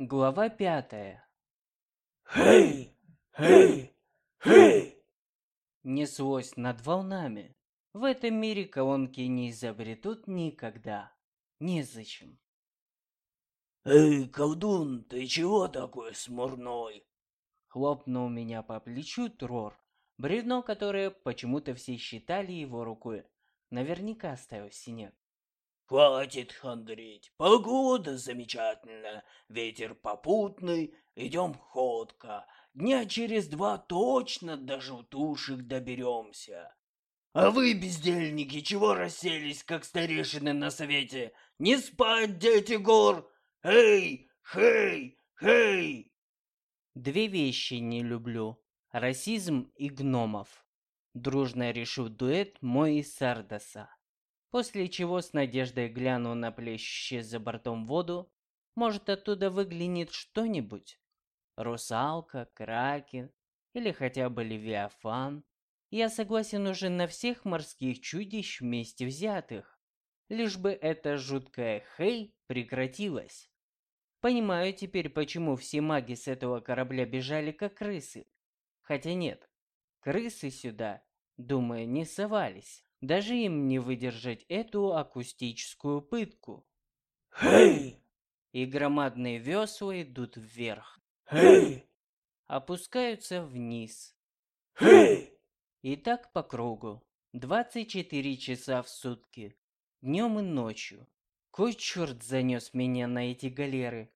Глава пятая. Хей! Хей! Хей! Неслось над волнами. В этом мире колонки не изобретут никогда. Незачем. Эй, колдун, ты чего такой смурной? Хлопнул меня по плечу Трор. Бревно, которое почему-то все считали его рукой. Наверняка оставил синяк. Хватит хандрить. Погода замечательная, ветер попутный, идем ходка. Дня через два точно до желтушек доберемся. А вы, бездельники, чего расселись, как старейшины на совете? Не спать, дети гор! Эй, хей, хей! Две вещи не люблю. Расизм и гномов. Дружно решил дуэт мой и Сардаса. После чего с надеждой гляну на плещущую за бортом воду. Может, оттуда выглянет что-нибудь? Русалка, кракен или хотя бы левиафан. Я согласен уже на всех морских чудищ вместе взятых. Лишь бы эта жуткая хей прекратилась. Понимаю теперь, почему все маги с этого корабля бежали как крысы. Хотя нет, крысы сюда, думаю, не совались. Даже им не выдержать эту акустическую пытку. Хей! И громадные весла идут вверх. Хей! Опускаются вниз. Хей! И так по кругу. 24 часа в сутки. Днем и ночью. Кой черт занес меня на эти галеры?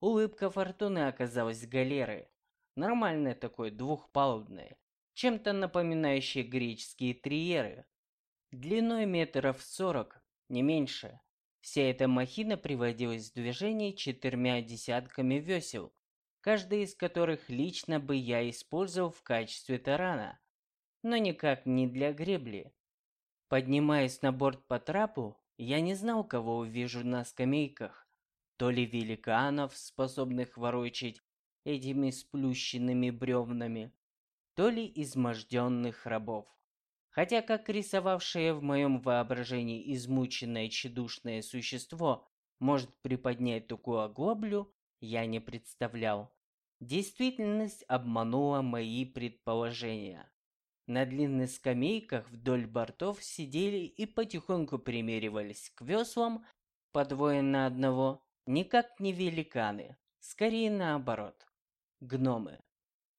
Улыбка фортуны оказалась галеры. Нормальная такой, двухпалубная. Чем-то напоминающая греческие триеры. Длиной метров сорок, не меньше. Вся эта махина приводилась в движение четырьмя десятками весел, каждый из которых лично бы я использовал в качестве тарана, но никак не для гребли. Поднимаясь на борт по трапу, я не знал, кого увижу на скамейках. То ли великанов, способных ворочить этими сплющенными бревнами, то ли изможденных рабов. Хотя как рисовавшее в моем воображении измученное тщедушное существо может приподнять такую оглоблю, я не представлял. Действительность обманула мои предположения. На длинных скамейках вдоль бортов сидели и потихоньку примеривались к веслам по двое на одного, никак не великаны, скорее наоборот, гномы.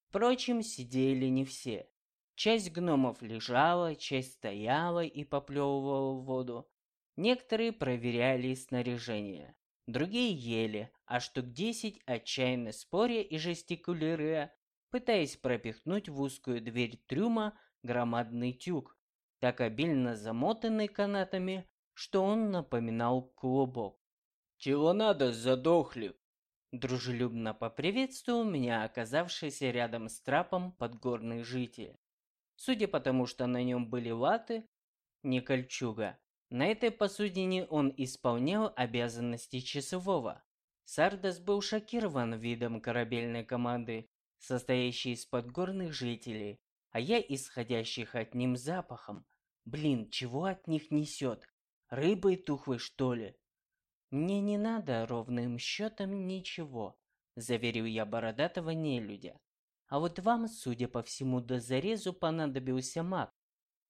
Впрочем, сидели не все. Часть гномов лежала, часть стояла и поплевывала в воду. Некоторые проверяли снаряжение, другие ели, а штук десять отчаянно споря и жестикулируя, пытаясь пропихнуть в узкую дверь трюма громадный тюк, так обильно замотанный канатами, что он напоминал клубок. «Чего надо, задохли?» Дружелюбно поприветствовал меня оказавшийся рядом с трапом подгорный житель. Судя по тому, что на нем были латы, не кольчуга, на этой посудине он исполнял обязанности часового. Сардас был шокирован видом корабельной команды, состоящей из подгорных жителей, а я исходящих от ним запахом. Блин, чего от них несет? Рыбой тухлой, что ли? Мне не надо ровным счетом ничего, заверил я бородатого нелюдя. А вот вам, судя по всему, до зарезу понадобился маг.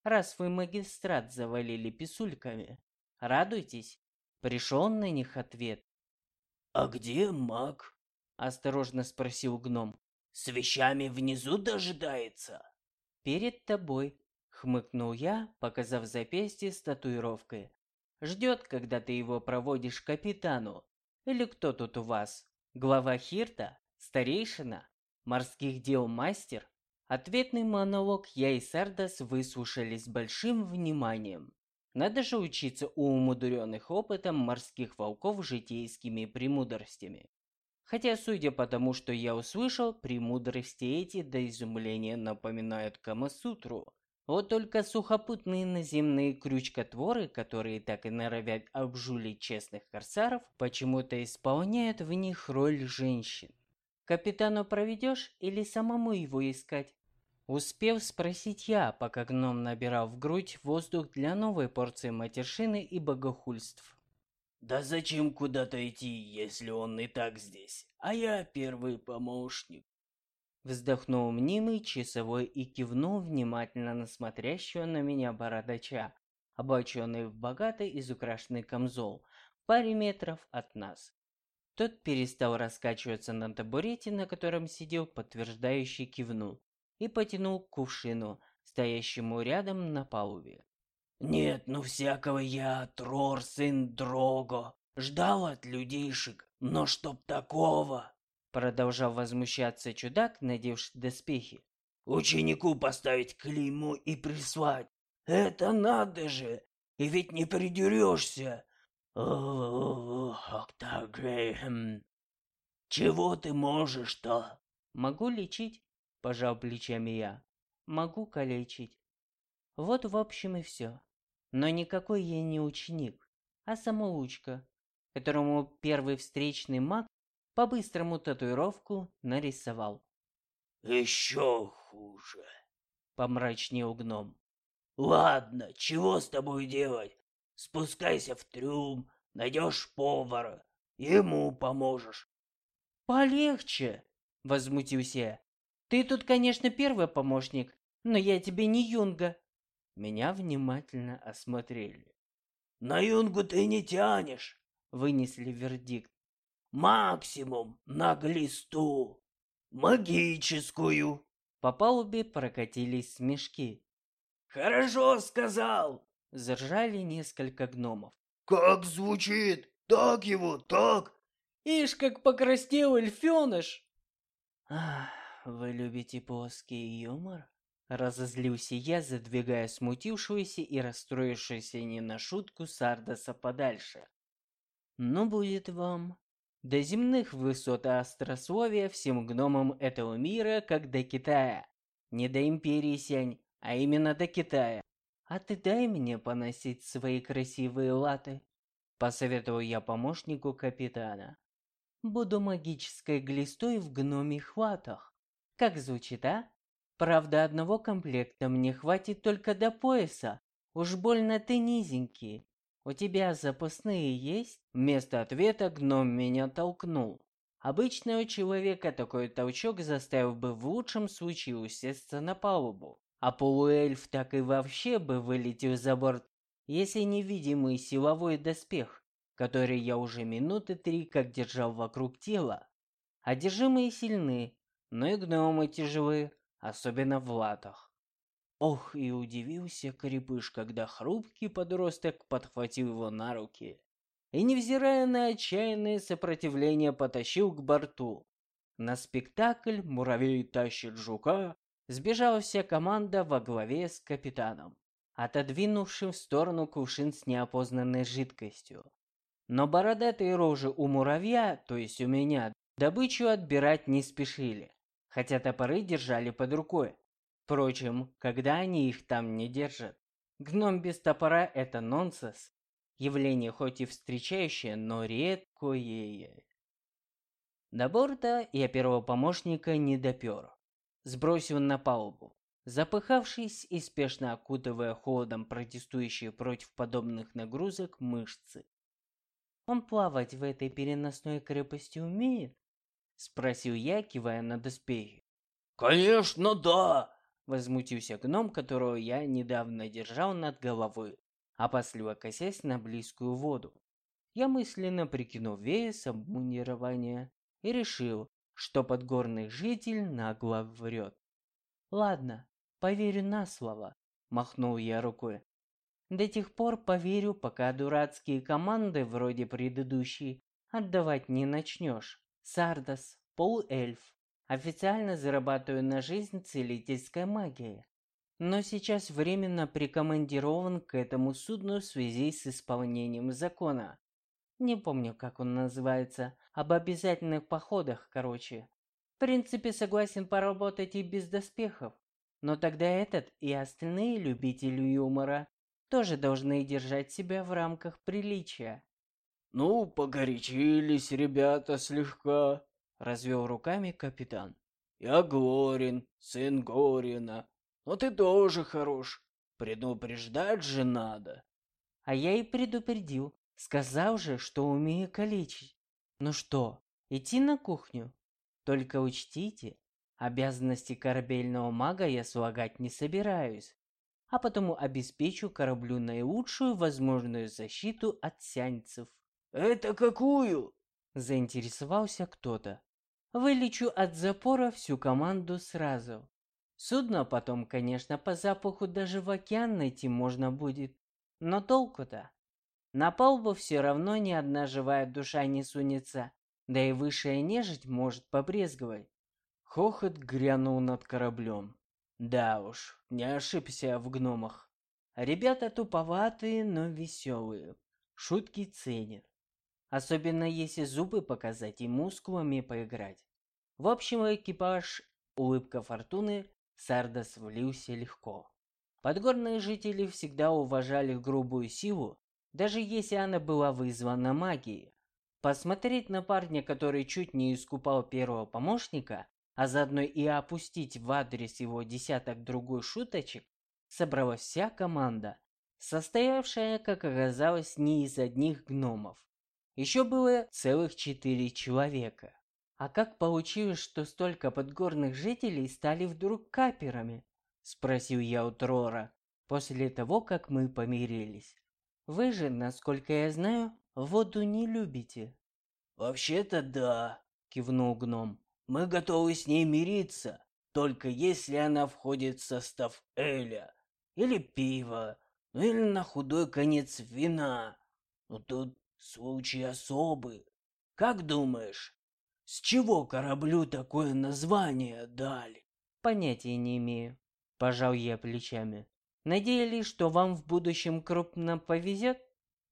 Раз вы магистрат завалили писульками, радуйтесь. Пришел на них ответ. «А где маг?» – осторожно спросил гном. «С вещами внизу дожидается?» «Перед тобой», – хмыкнул я, показав запястье с татуировкой. «Ждет, когда ты его проводишь капитану. Или кто тут у вас? Глава Хирта? Старейшина?» Морских дел мастер, ответный монолог я и Сардас выслушали с большим вниманием. Надо же учиться у умудренных опытом морских волков житейскими премудростями. Хотя, судя по тому, что я услышал, премудрости эти до изумления напоминают Камасутру. Вот только сухопутные наземные крючкотворы, которые так и норовят обжулить честных корсаров, почему-то исполняют в них роль женщин. Капитану проведешь или самому его искать? Успел спросить я, пока гном набирал в грудь воздух для новой порции матершины и богохульств. Да зачем куда-то идти, если он и так здесь? А я первый помощник. Вздохнул мнимый часовой и кивнул внимательно на смотрящего на меня бородача, облаченный в богатый изукрашенный камзол, в паре метров от нас. Тот перестал раскачиваться на табурете, на котором сидел, подтверждающий кивнул, и потянул к кувшину, стоящему рядом на палубе. Нет, ну всякого я, Трор, сын Дрого, ждал от людейшек, но чтоб такого... Продолжал возмущаться чудак, надевший доспехи. Ученику поставить клейму и прислать. Это надо же! И ведь не придерешься. Ох, так, эм... Чего ты можешь-то? Могу лечить, пожал плечами я. Могу калечить. Вот в общем и все. Но никакой я не ученик, а самоучка, которому первый встречный маг по-быстрому татуировку нарисовал. Еще хуже, помрачнел гном. Ладно, чего с тобой делать? Спускайся в трюм, найдешь повара, ему поможешь. Полегче, возмутился я. Ты тут, конечно, первый помощник, но я тебе не юнга. Меня внимательно осмотрели. На юнгу ты не тянешь, вынесли вердикт. Максимум на глисту. Магическую. По палубе прокатились смешки. Хорошо сказал, заржали несколько гномов. Как звучит? Так его, так. Ишь, как покраснел эльфёныш. Ах, вы любите плоский юмор? Разозлился я, задвигая смутившуюся и расстроившуюся не на шутку Сардаса подальше. Ну, будет вам. До земных высот острословия всем гномам этого мира, как до Китая. Не до Империи Сянь, а именно до Китая. А ты дай мне поносить свои красивые латы. Посоветовал я помощнику капитана. Буду магической глистой в гномих латах. Как звучит, а? Правда, одного комплекта мне хватит только до пояса. Уж больно ты низенький. «У тебя запасные есть?» Вместо ответа гном меня толкнул. Обычного человека такой толчок заставил бы в лучшем случае усесться на палубу, а полуэльф так и вообще бы вылетел за борт, если невидимый силовой доспех, который я уже минуты три как держал вокруг тела. Одержимые сильны, но и гномы тяжелы, особенно в латах. Ох, и удивился Крепыш, когда хрупкий подросток подхватил его на руки и, невзирая на отчаянное сопротивление, потащил к борту. На спектакль «Муравей тащит жука» сбежала вся команда во главе с капитаном, отодвинувшим в сторону кувшин с неопознанной жидкостью. Но бородатые рожи у муравья, то есть у меня, добычу отбирать не спешили, хотя топоры держали под рукой. Впрочем, когда они их там не держат? Гном без топора – это нонсенс. Явление хоть и встречающее, но редкое. До борта я первого помощника не допер. Сбросил на палубу. Запыхавшись и спешно окутывая холодом протестующие против подобных нагрузок мышцы. «Он плавать в этой переносной крепости умеет?» Спросил я, кивая на доспехи. «Конечно, да!» Возмутился гном, которого я недавно держал над головой, опасливо косясь на близкую воду. Я мысленно прикинул вес обмунирования и решил, что подгорный житель нагло врет. «Ладно, поверю на слово», – махнул я рукой. «До тех пор поверю, пока дурацкие команды, вроде предыдущей, отдавать не начнешь. Сардас, полуэльф, Официально зарабатываю на жизнь целительской магией. Но сейчас временно прикомандирован к этому судну в связи с исполнением закона. Не помню, как он называется. Об обязательных походах, короче. В принципе, согласен поработать и без доспехов. Но тогда этот и остальные любители юмора тоже должны держать себя в рамках приличия. Ну, погорячились ребята слегка, Развел руками капитан. Я Горин, сын Горина. Но ты тоже хорош. Предупреждать же надо. А я и предупредил. Сказал же, что умею калечить. Ну что, идти на кухню? Только учтите, обязанности корабельного мага я слагать не собираюсь, а потому обеспечу кораблю наилучшую возможную защиту от сянцев. «Это какую?» – заинтересовался кто-то. Вылечу от запора всю команду сразу. Судно потом, конечно, по запаху даже в океан найти можно будет. Но толку-то? На палубу все равно ни одна живая душа не сунется, да и высшая нежить может побрезговать. Хохот грянул над кораблем. Да уж, не ошибся в гномах. Ребята туповатые, но веселые. Шутки ценят. Особенно если зубы показать и мускулами поиграть. В общем, экипаж «Улыбка фортуны» Сардас влился легко. Подгорные жители всегда уважали грубую силу, даже если она была вызвана магией. Посмотреть на парня, который чуть не искупал первого помощника, а заодно и опустить в адрес его десяток другой шуточек, собралась вся команда, состоявшая, как оказалось, не из одних гномов. Еще было целых четыре человека. А как получилось, что столько подгорных жителей стали вдруг каперами? Спросил я у Трора, после того, как мы помирились. Вы же, насколько я знаю, воду не любите. Вообще-то да, кивнул гном. Мы готовы с ней мириться, только если она входит в состав эля или пива, ну или на худой конец вина. Но тут случай особый. Как думаешь, с чего кораблю такое название дали? Понятия не имею. Пожал я плечами. Надеялись, что вам в будущем крупно повезет?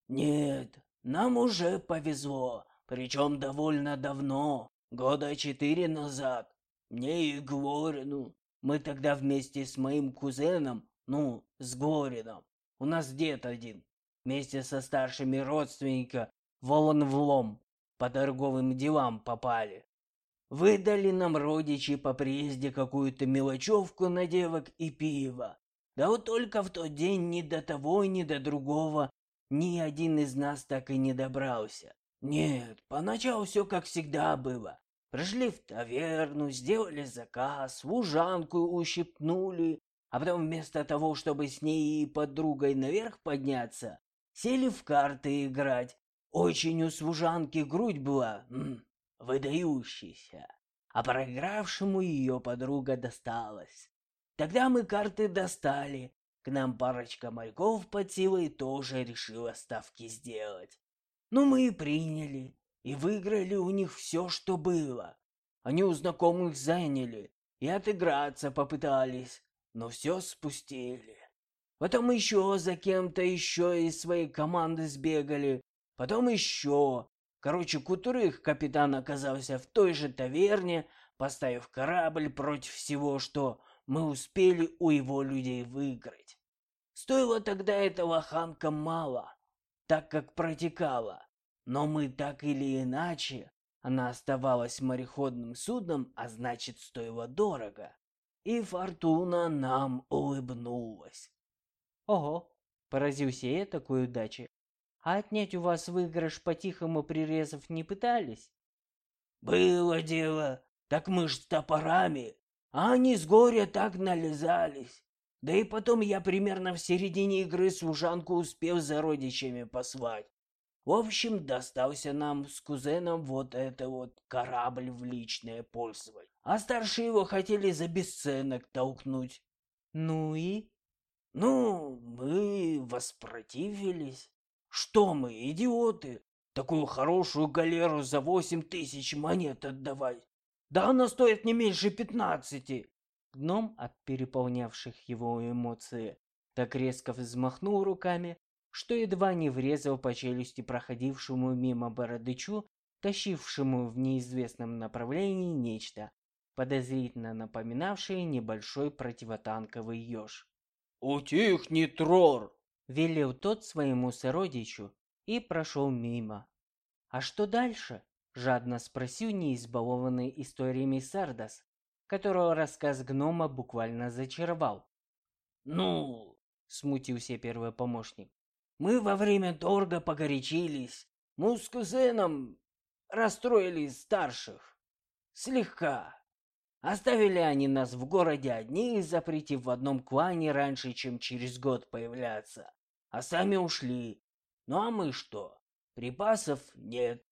Нет, нам уже повезло, причем довольно давно. Года четыре назад. Мне и Глорину. Мы тогда вместе с моим кузеном, ну, с Глорином. У нас дед один. Вместе со старшими родственниками волон в лом по торговым делам попали. Выдали нам родичи по приезде какую-то мелочевку на девок и пиво. Да вот только в тот день ни до того, ни до другого ни один из нас так и не добрался. Нет, поначалу все как всегда было. Пришли в таверну, сделали заказ, служанку ущипнули, а потом вместо того, чтобы с ней и подругой наверх подняться, сели в карты играть. Очень у служанки грудь была м, выдающаяся, а проигравшему ее подруга досталась. Тогда мы карты достали, к нам парочка мальков под силой тоже решила ставки сделать. Ну мы и приняли и выиграли у них все, что было. Они у знакомых заняли и отыграться попытались, но все спустили. Потом еще за кем-то еще из своей команды сбегали, потом еще. Короче, к утру их капитан оказался в той же таверне, поставив корабль против всего, что мы успели у его людей выиграть. Стоило тогда этого ханка мало, так как протекало. Но мы так или иначе, она оставалась мореходным судном, а значит стоила дорого. И фортуна нам улыбнулась. Ого, поразился я такой удаче. А отнять у вас выигрыш по-тихому прирезав не пытались? Было дело, так мы ж с топорами, а они с горя так нализались. Да и потом я примерно в середине игры служанку успел за родичами послать. В общем, достался нам с кузеном вот это вот корабль в личное пользование. А старшие его хотели за бесценок толкнуть. Ну и? Ну, мы воспротивились. Что мы, идиоты? Такую хорошую галеру за восемь тысяч монет отдавать. Да она стоит не меньше пятнадцати. Гном от переполнявших его эмоций так резко взмахнул руками, что едва не врезал по челюсти проходившему мимо бородычу, тащившему в неизвестном направлении нечто, подозрительно напоминавшее небольшой противотанковый еж. «Утихни, Трор!» — велел тот своему сородичу и прошел мимо. «А что дальше?» — жадно спросил неизбалованный историями Сардас, которого рассказ гнома буквально зачаровал. «Ну...» — смутился первый помощник. Мы во время торга погорячились. Мы с кузеном расстроили старших. Слегка. Оставили они нас в городе одни, запретив в одном клане раньше, чем через год появляться. А сами ушли. Ну а мы что? Припасов нет.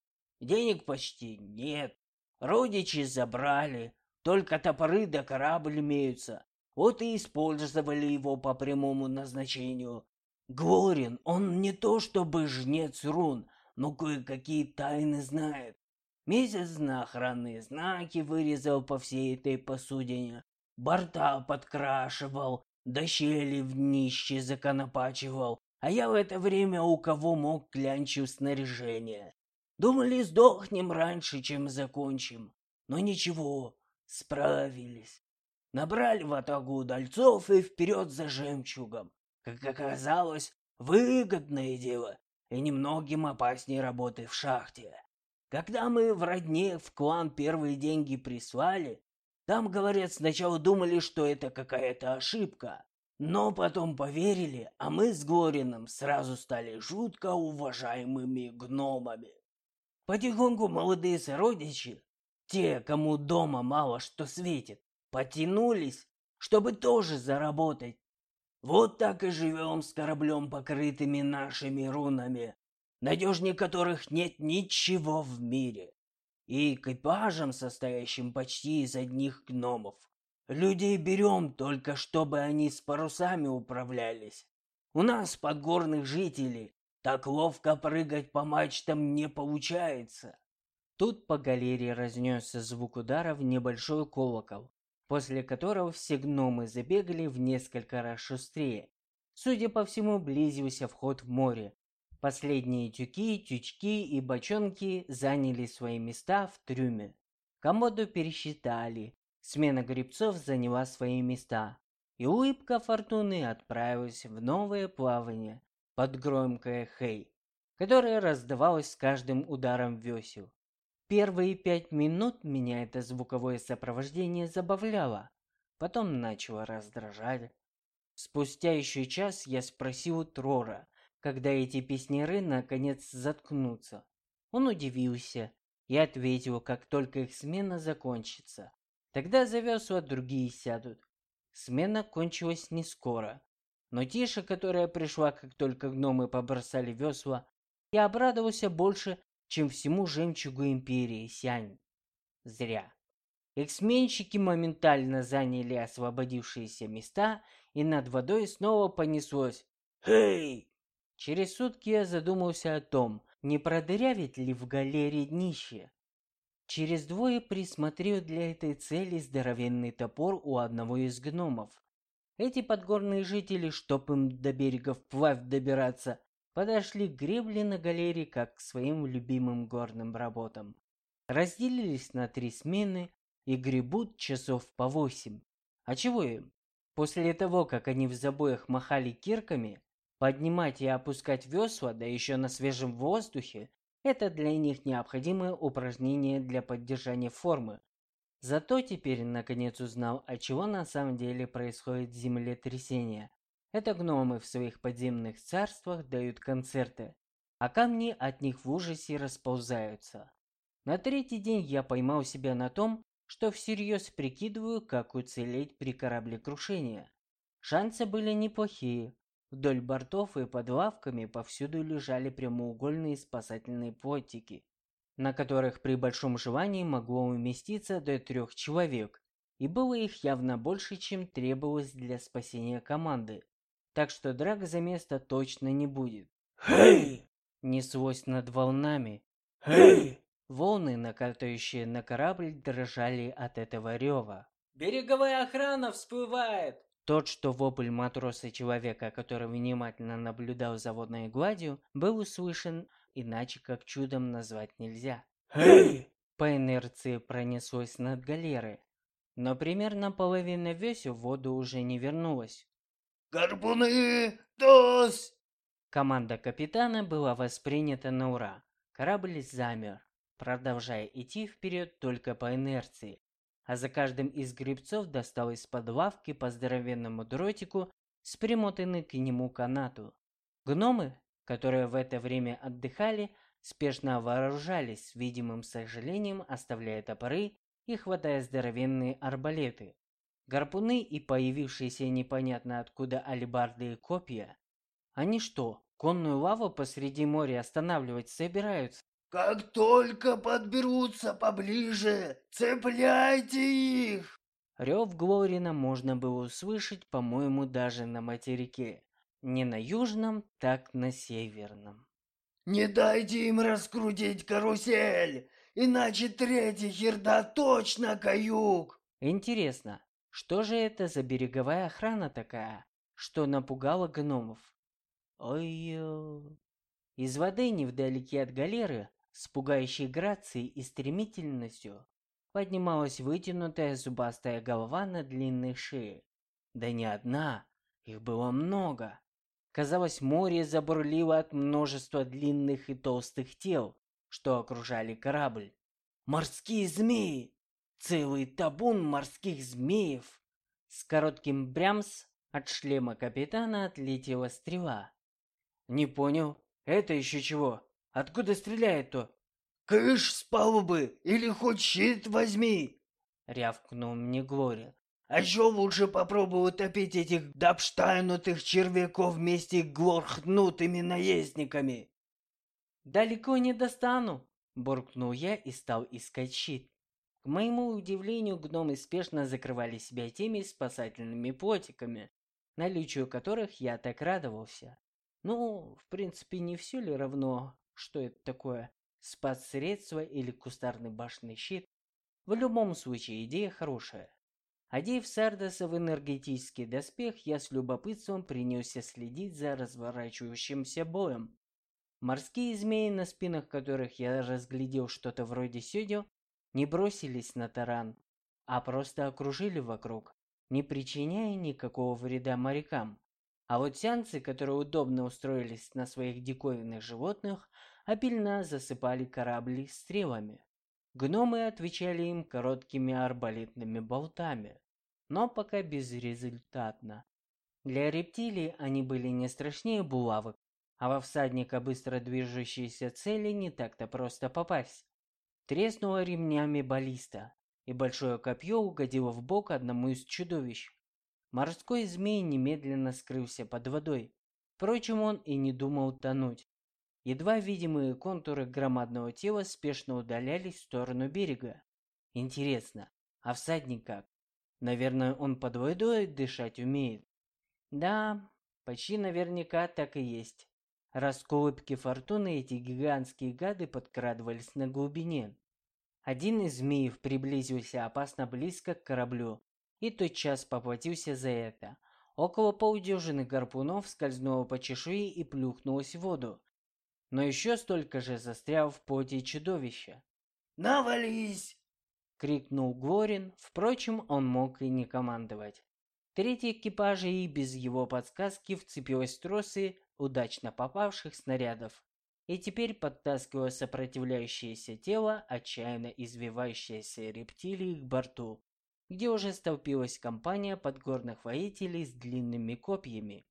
Денег почти нет. Родичи забрали. Только топоры да корабль имеются. Вот и использовали его по прямому назначению. Глорин, он не то чтобы жнец рун, но кое-какие тайны знает. Месяц на охранные знаки вырезал по всей этой посудине, борта подкрашивал, да щели в днище законопачивал, а я в это время у кого мог клянчил снаряжение. Думали, сдохнем раньше, чем закончим. Но ничего, справились. Набрали в атаку удальцов и вперед за жемчугом. Как оказалось, выгодное дело и немногим опаснее работы в шахте. Когда мы в родне в клан первые деньги прислали, там, говорят, сначала думали, что это какая-то ошибка, но потом поверили, а мы с Горином сразу стали жутко уважаемыми гномами. Потихоньку молодые сородичи, те, кому дома мало что светит, потянулись, чтобы тоже заработать. Вот так и живем с кораблем, покрытыми нашими рунами, надежнее которых нет ничего в мире, и экипажем, состоящим почти из одних гномов. Людей берем только, чтобы они с парусами управлялись. У нас, подгорных жителей, так ловко прыгать по мачтам не получается. Тут по галерее разнесся звук удара в небольшой колокол, после которого все гномы забегали в несколько раз шустрее. Судя по всему, близился вход в море, Последние тюки, тючки и бочонки заняли свои места в трюме. Комоду пересчитали. Смена грибцов заняла свои места. И улыбка фортуны отправилась в новое плавание под громкое «Хей», которое раздавалось с каждым ударом весел. Первые пять минут меня это звуковое сопровождение забавляло, потом начало раздражать. Спустя еще час я спросил Трора, когда эти песняры наконец заткнутся. Он удивился и ответил, как только их смена закончится. Тогда за весла другие сядут. Смена кончилась не скоро. Но Тиша, которая пришла, как только гномы побросали весла, я обрадовался больше, чем всему жемчугу Империи Сянь. Зря. Эксменщики моментально заняли освободившиеся места, и над водой снова понеслось «Хей!» Через сутки я задумался о том, не продырявить ли в галерее днище. Через двое присмотрел для этой цели здоровенный топор у одного из гномов. Эти подгорные жители, чтоб им до берега вплавь добираться, подошли к гребле на галерее как к своим любимым горным работам. Разделились на три смены и гребут часов по восемь. А чего им? После того, как они в забоях махали кирками, Поднимать и опускать весла, да еще на свежем воздухе, это для них необходимое упражнение для поддержания формы. Зато теперь наконец узнал, от чего на самом деле происходит землетрясение. Это гномы в своих подземных царствах дают концерты, а камни от них в ужасе расползаются. На третий день я поймал себя на том, что всерьез прикидываю, как уцелеть при кораблекрушении. Шансы были неплохие, Вдоль бортов и под лавками повсюду лежали прямоугольные спасательные плотики, на которых при большом желании могло уместиться до трех человек, и было их явно больше, чем требовалось для спасения команды. Так что драк за место точно не будет. «Хей!» Неслось над волнами. «Хей!» Волны, накатывающие на корабль, дрожали от этого рева. «Береговая охрана всплывает!» Тот, что вопль матроса-человека, который внимательно наблюдал за водной гладью, был услышан, иначе как чудом назвать нельзя. «Эй!» По инерции пронеслось над галерой, но примерно половина весел в воду уже не вернулась. «Гарпуны! Тос!» Команда капитана была воспринята на ура. Корабль замер, продолжая идти вперед только по инерции, а за каждым из грибцов достал из-под лавки по здоровенному дротику с примотанной к нему канату. Гномы, которые в это время отдыхали, спешно вооружались с видимым сожалением, оставляя топоры и хватая здоровенные арбалеты. Гарпуны и появившиеся непонятно откуда алебарды и копья. Они что, конную лаву посреди моря останавливать собираются? Как только подберутся поближе, цепляйте их! Рев Глорина можно было услышать, по-моему, даже на материке. Не на южном, так на северном. Не дайте им раскрутить карусель, иначе третий херда точно каюк. Интересно, что же это за береговая охрана такая, что напугала гномов? ой Из воды невдалеке от галеры, с пугающей грацией и стремительностью, поднималась вытянутая зубастая голова на длинной шее. Да не одна, их было много. Казалось, море забурлило от множества длинных и толстых тел, что окружали корабль. Морские змеи! Целый табун морских змеев! С коротким брямс от шлема капитана отлетела стрела. «Не понял. Это еще чего? Откуда стреляет-то?» «Кыш с палубы или хоть щит возьми!» — рявкнул мне Глория. «А еще лучше попробуй утопить этих добштайнутых червяков вместе глорхнутыми наездниками!» «Далеко не достану!» — буркнул я и стал искать щит. К моему удивлению, гномы спешно закрывали себя теми спасательными плотиками, наличию которых я так радовался. Ну, в принципе, не все ли равно, что это такое, спас-средство или кустарный башенный щит? В любом случае, идея хорошая. Одев Сардоса в энергетический доспех, я с любопытством принялся следить за разворачивающимся боем. Морские змеи, на спинах которых я разглядел что-то вроде сёдел, не бросились на таран, а просто окружили вокруг, не причиняя никакого вреда морякам. А вот сеансы, которые удобно устроились на своих диковинных животных, обильно засыпали корабли стрелами. Гномы отвечали им короткими арбалетными болтами, но пока безрезультатно. Для рептилий они были не страшнее булавок, а во всадника быстро движущейся цели не так-то просто попасть. Треснула ремнями баллиста, и большое копье угодило в бок одному из чудовищ. Морской змей немедленно скрылся под водой. Впрочем, он и не думал тонуть. Едва видимые контуры громадного тела спешно удалялись в сторону берега. Интересно, а всадник как? Наверное, он под водой дышать умеет. Да, почти наверняка так и есть. Раз к фортуны эти гигантские гады подкрадывались на глубине. Один из змеев приблизился опасно близко к кораблю и тотчас поплатился за это. Около полудюжины гарпунов скользнуло по чешуе и плюхнулось в воду. Но еще столько же застрял в плоти чудовища. «Навались!» — крикнул Глорин, впрочем, он мог и не командовать. Третий экипаж и без его подсказки вцепилась в тросы удачно попавших снарядов и теперь подтаскивая сопротивляющееся тело, отчаянно извивающееся рептилии к борту, где уже столпилась компания подгорных воителей с длинными копьями.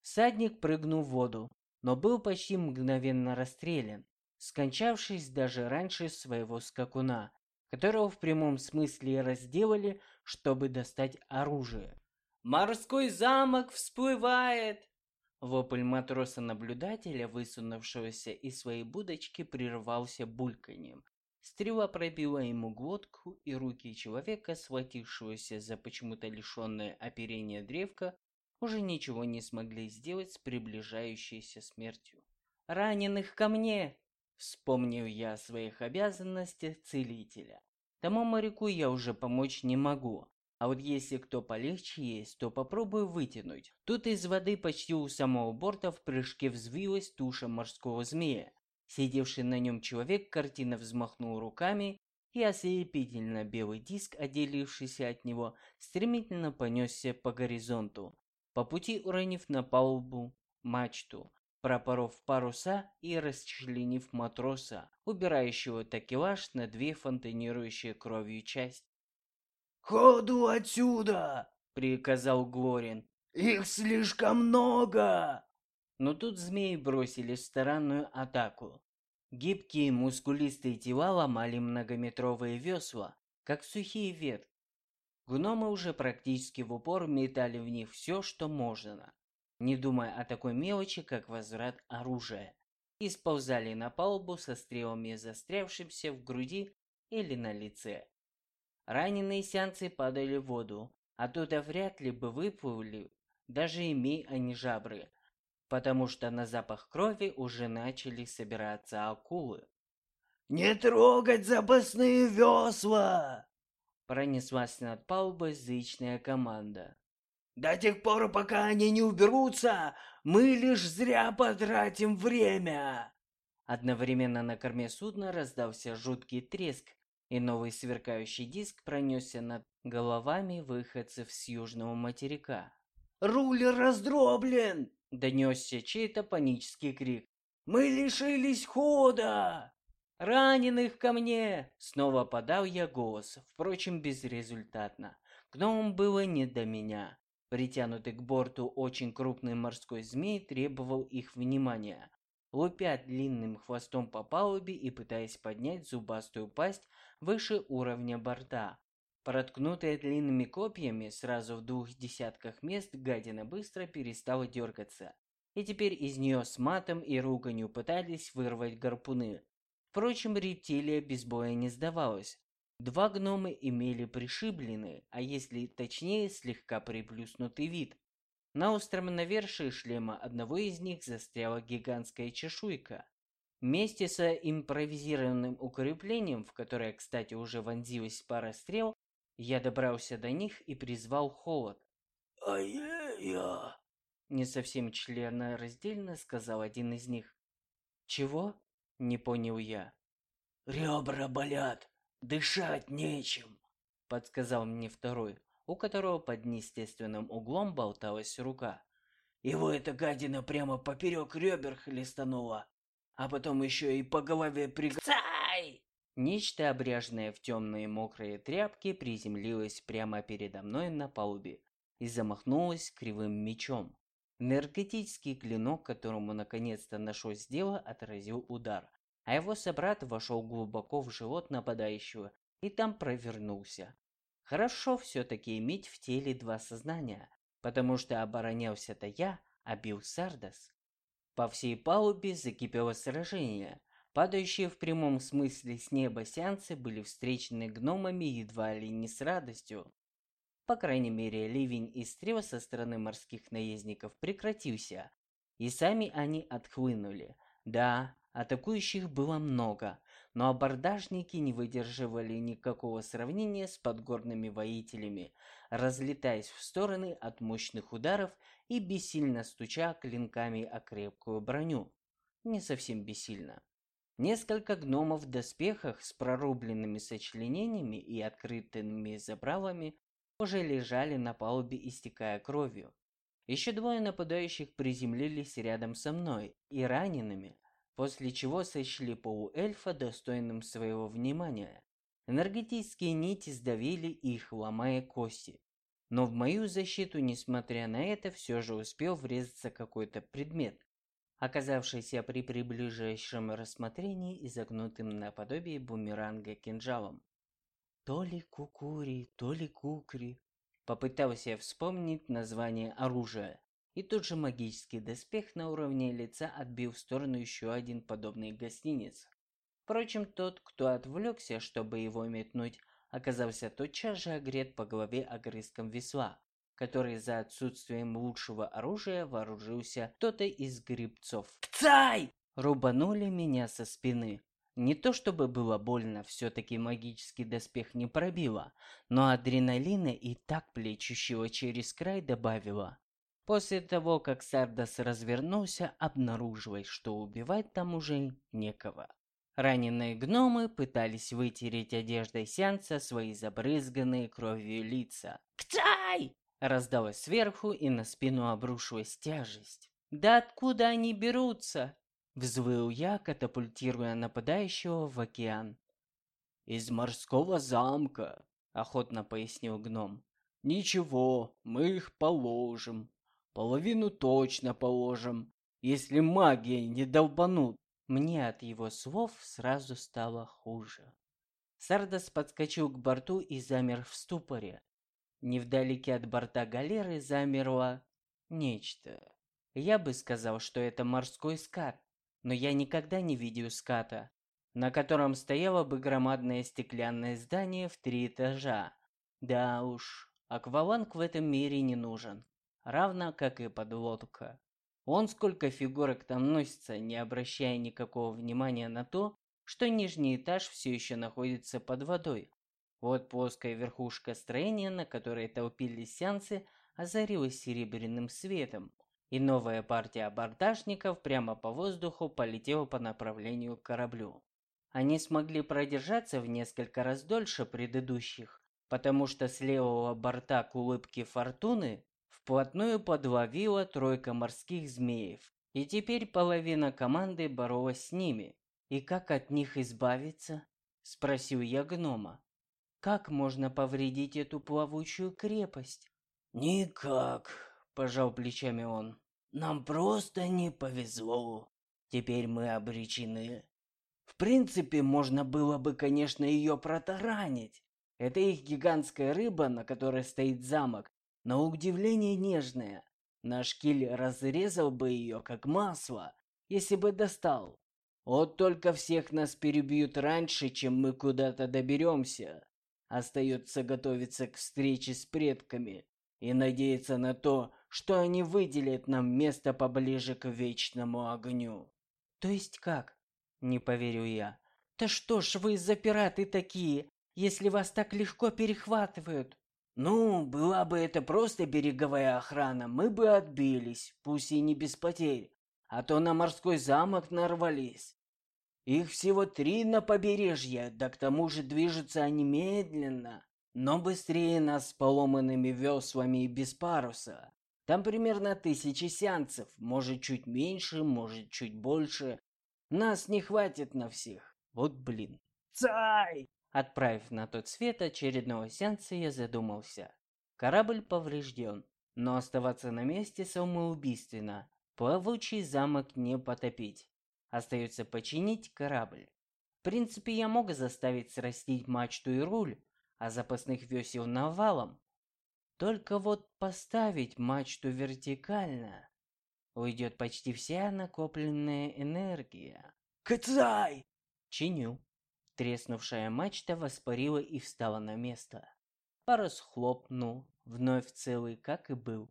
Всадник прыгнул в воду, но был почти мгновенно расстрелян, скончавшись даже раньше своего скакуна, которого в прямом смысле разделали, чтобы достать оружие. «Морской замок всплывает!» Вопль матроса-наблюдателя, высунувшегося из своей будочки, прервался бульканьем. Стрела пробила ему глотку, и руки человека, схватившегося за почему-то лишенное оперения древко, уже ничего не смогли сделать с приближающейся смертью. «Раненых ко мне!» Вспомнил я о своих обязанностях целителя. Тому моряку я уже помочь не могу, а вот если кто полегче есть, то попробую вытянуть. Тут из воды почти у самого борта в прыжке взвилась туша морского змея. Сидевший на нем человек картина взмахнул руками, и ослепительно белый диск, отделившийся от него, стремительно понесся по горизонту, по пути уронив на палубу мачту, пропоров паруса и расчленив матроса, убирающего такелаж на две фонтанирующие кровью части. «Ходу отсюда!» — приказал Глорин. «Их слишком много!» Но тут змеи бросились в странную атаку. Гибкие мускулистые тела ломали многометровые весла, как сухие ветки. Гномы уже практически в упор метали в них все, что можно, не думая о такой мелочи, как возврат оружия, и сползали на палубу со стрелами, застрявшимся в груди или на лице. Раненые сеансы падали в воду, оттуда вряд ли бы выплыли, даже имея они жабры, потому что на запах крови уже начали собираться акулы. «Не трогать запасные весла!» Пронеслась над палубой зычная команда. «До тех пор, пока они не уберутся, мы лишь зря потратим время!» Одновременно на корме судна раздался жуткий треск, и новый сверкающий диск пронесся над головами выходцев с южного материка. «Руль раздроблен!» — донесся чей-то панический крик. «Мы лишились хода!» «Раненых ко мне!» — снова подал я голос, впрочем, безрезультатно. Гномам было не до меня. Притянутый к борту очень крупный морской змей требовал их внимания. Лупя длинным хвостом по палубе и пытаясь поднять зубастую пасть выше уровня борта. Проткнутая длинными копьями сразу в двух десятках мест, гадина быстро перестала дергаться. И теперь из нее с матом и руганью пытались вырвать гарпуны. Впрочем, рептилия без боя не сдавалась. Два гнома имели пришибленный, а если точнее, слегка приплюснутый вид. На остром навершии шлема одного из них застряла гигантская чешуйка. Вместе с импровизированным укреплением, в которое, кстати, уже вонзилась пара стрел, я добрался до них и призвал холод. «Ай-я-я!» Не совсем членораздельно сказал один из них. «Чего?» – не понял я. «Ребра болят, дышать нечем», – подсказал мне второй, у которого под неестественным углом болталась рука. Его эта гадина прямо поперек ребер хлестанула, а потом еще и по голове пригцай! Нечто, обряженное в темные мокрые тряпки, приземлилось прямо передо мной на палубе и замахнулось кривым мечом. Энергетический клинок, которому наконец-то нашлось дело, отразил удар, а его собрат вошел глубоко в живот нападающего и там провернулся. Хорошо все-таки иметь в теле два сознания, потому что оборонялся-то я, а бил Сардас. По всей палубе закипело сражение, Падающие в прямом смысле с неба сеансы были встречены гномами едва ли не с радостью. По крайней мере, ливень и стрел со стороны морских наездников прекратился, и сами они отхлынули. Да, атакующих было много, но абордажники не выдерживали никакого сравнения с подгорными воителями, разлетаясь в стороны от мощных ударов и бессильно стуча клинками о крепкую броню. Не совсем бессильно. Несколько гномов в доспехах с прорубленными сочленениями и открытыми забралами уже лежали на палубе, истекая кровью. Еще двое нападающих приземлились рядом со мной и ранеными, после чего сочли полуэльфа достойным своего внимания. Энергетические нити сдавили их, ломая кости. Но в мою защиту, несмотря на это, все же успел врезаться какой-то предмет, оказавшийся при приближающем рассмотрении изогнутым наподобие бумеранга кинжалом. То ли кукури, то ли кукри. Попытался вспомнить название оружия, и тут же магический доспех на уровне лица отбил в сторону еще один подобный гостиниц. Впрочем, тот, кто отвлекся, чтобы его метнуть, оказался тотчас же огрет по голове огрызком весла, который за отсутствием лучшего оружия вооружился кто-то из грибцов. «Цай!» Рубанули меня со спины. Не то чтобы было больно, все-таки магический доспех не пробило, но адреналина и так плечущего через край добавило. После того, как Сардас развернулся, обнаруживая, что убивать там уже некого. Раненые гномы пытались вытереть одеждой сеанса свои забрызганные кровью лица. «Кцай!» Раздалось сверху, и на спину обрушилась тяжесть. «Да откуда они берутся?» Взвыл я, катапультируя нападающего в океан. «Из морского замка», — охотно пояснил гном. «Ничего, мы их положим. Половину точно положим, если магия не долбанут. Мне от его слов сразу стало хуже. Сардас подскочил к борту и замер в ступоре. Невдалеке от борта галеры замерло нечто. Я бы сказал, что это морской скат, но я никогда не видел ската, на котором стояло бы громадное стеклянное здание в три этажа. Да уж, акваланг в этом мире не нужен, равно как и подлодка. Он сколько фигурок там носится, не обращая никакого внимания на то, что нижний этаж все еще находится под водой. Вот плоская верхушка строения, на которой толпились сеансы, озарилась серебряным светом, и новая партия абордажников прямо по воздуху полетела по направлению к кораблю. Они смогли продержаться в несколько раз дольше предыдущих, потому что с левого борта к улыбке Фортуны вплотную подловила тройка морских змеев, и теперь половина команды боролась с ними. «И как от них избавиться?» – спросил я гнома. «Как можно повредить эту плавучую крепость?» «Никак», – пожал плечами он. «Нам просто не повезло. Теперь мы обречены. В принципе, можно было бы, конечно, ее протаранить. Это их гигантская рыба, на которой стоит замок, на удивление нежная. Наш киль разрезал бы ее, как масло, если бы достал. Вот только всех нас перебьют раньше, чем мы куда-то доберемся. Остается готовиться к встрече с предками и надеяться на то, что они выделят нам место поближе к вечному огню. То есть как? Не поверю я. Да что ж вы за пираты такие, если вас так легко перехватывают? Ну, была бы это просто береговая охрана, мы бы отбились, пусть и не без потерь, а то на морской замок нарвались. Их всего три на побережье, да к тому же движутся они медленно, но быстрее нас с поломанными веслами и без паруса. Там примерно тысячи сеансов, может чуть меньше, может чуть больше. Нас не хватит на всех. Вот блин. Цай! Отправив на тот свет очередного сеанса, я задумался. Корабль поврежден, но оставаться на месте самоубийственно. Плавучий замок не потопить. Остается починить корабль. В принципе, я мог заставить срастить мачту и руль, а запасных весел навалом. Только вот поставить мачту вертикально уйдет почти вся накопленная энергия. Кацай! Чиню. Треснувшая мачта воспарила и встала на место. Парус хлопнул, вновь целый, как и был.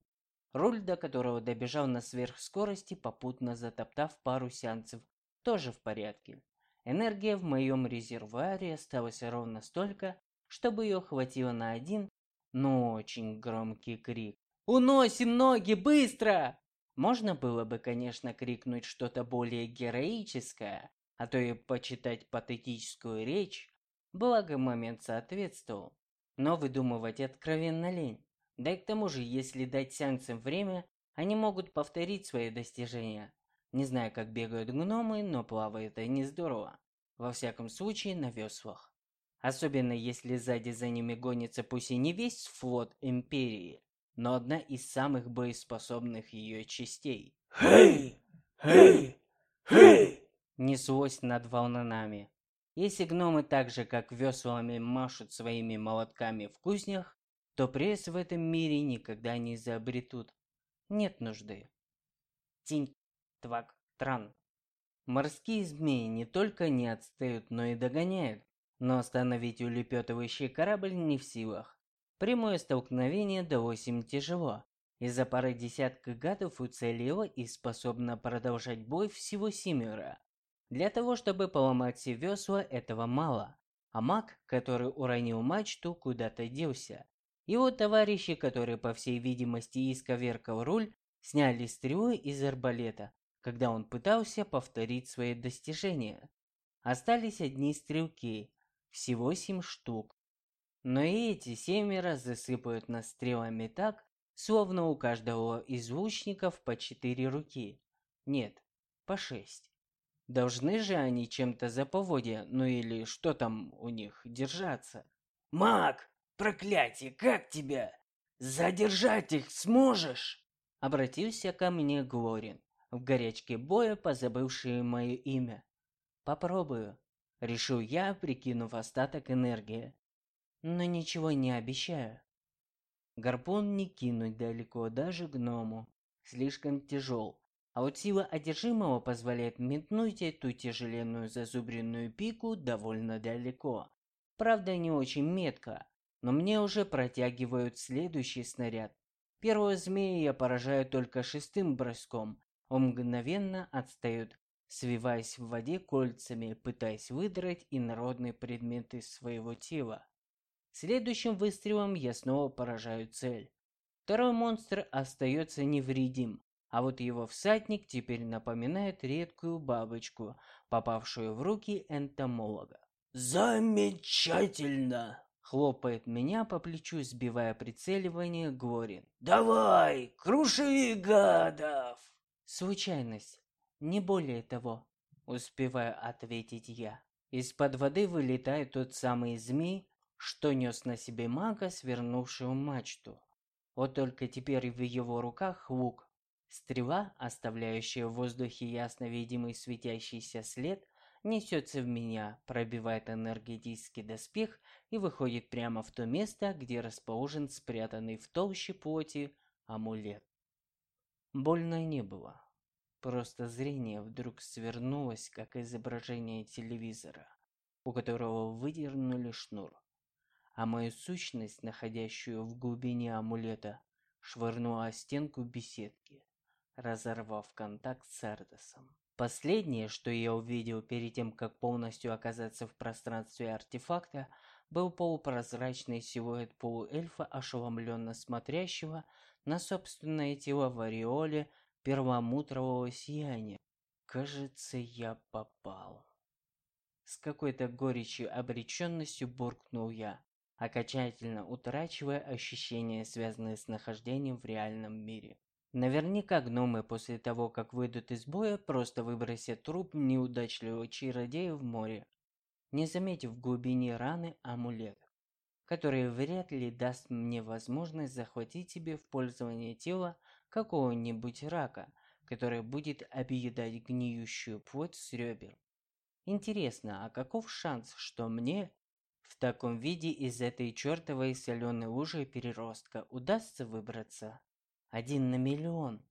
Руль, до которого добежал на сверхскорости, попутно затоптав пару сеансов, тоже в порядке. Энергия в моем резервуаре осталась ровно столько, чтобы ее хватило на один, но очень громкий крик. «Уносим ноги, быстро!» Можно было бы, конечно, крикнуть что-то более героическое, а то и почитать патетическую речь, благо момент соответствовал. Но выдумывать откровенно лень. Да и к тому же, если дать сеансам время, они могут повторить свои достижения. Не знаю, как бегают гномы, но плавают они здорово. Во всяком случае, на веслах. Особенно если сзади за ними гонится пусть и не весь флот Империи, но одна из самых боеспособных ее частей. Хей! Хей! Хей! Неслось над волнами. Если гномы так же, как веслами, машут своими молотками в кузнях, то пресс в этом мире никогда не изобретут. Нет нужды. Тинь, твак, тран. Морские змеи не только не отстают, но и догоняют. Но остановить улепетывающий корабль не в силах. Прямое столкновение далось им тяжело. Из-за пары десятка гадов уцелело и способно продолжать бой всего семеро. Для того, чтобы поломать все весла, этого мало. А маг, который уронил мачту, куда-то делся. Его товарищи, которые, по всей видимости, исковеркал руль, сняли стрелы из арбалета, когда он пытался повторить свои достижения. Остались одни стрелки, всего семь штук. Но и эти семеро засыпают нас стрелами так, словно у каждого из лучников по четыре руки. Нет, по шесть. Должны же они чем-то за поводья, ну или что там у них, держаться. «Маг!» Проклятие, как тебя? Задержать их сможешь? Обратился ко мне Глорин. в горячке боя позабывшие мое имя. Попробую, решил я, прикинув остаток энергии. Но ничего не обещаю. Гарпун не кинуть далеко даже гному, слишком тяжел. А вот сила одержимого позволяет метнуть эту тяжеленную зазубренную пику довольно далеко. Правда, не очень метко, но мне уже протягивают следующий снаряд. Первого змея я поражаю только шестым броском. Он мгновенно отстает, свиваясь в воде кольцами, пытаясь выдрать инородный предмет из своего тела. Следующим выстрелом я снова поражаю цель. Второй монстр остается невредим, а вот его всадник теперь напоминает редкую бабочку, попавшую в руки энтомолога. Замечательно! Хлопает меня по плечу, сбивая прицеливание Горин. Давай, круши гадов! Случайность, не более того, успеваю ответить я. Из-под воды вылетает тот самый змей, что нес на себе мага, свернувшего мачту. Вот только теперь в его руках лук. Стрела, оставляющая в воздухе ясно видимый светящийся след, несется в меня, пробивает энергетический доспех и выходит прямо в то место, где расположен спрятанный в толще плоти амулет. Больно не было. Просто зрение вдруг свернулось, как изображение телевизора, у которого выдернули шнур. А мою сущность, находящую в глубине амулета, швырнула о стенку беседки, разорвав контакт с Ардосом. Последнее, что я увидел перед тем, как полностью оказаться в пространстве артефакта, был полупрозрачный силуэт полуэльфа, ошеломленно смотрящего на собственное тело в ореоле перламутрового сияния. Кажется, я попал. С какой-то горечью обреченностью буркнул я, окончательно утрачивая ощущения, связанные с нахождением в реальном мире. Наверняка гномы после того, как выйдут из боя, просто выбросят труп неудачливого чародея в море, не заметив в глубине раны амулет, который вряд ли даст мне возможность захватить себе в пользование тело какого-нибудь рака, который будет объедать гниющую плоть с ребер. Интересно, а каков шанс, что мне в таком виде из этой чертовой соленой лужи переростка удастся выбраться? Один на миллион.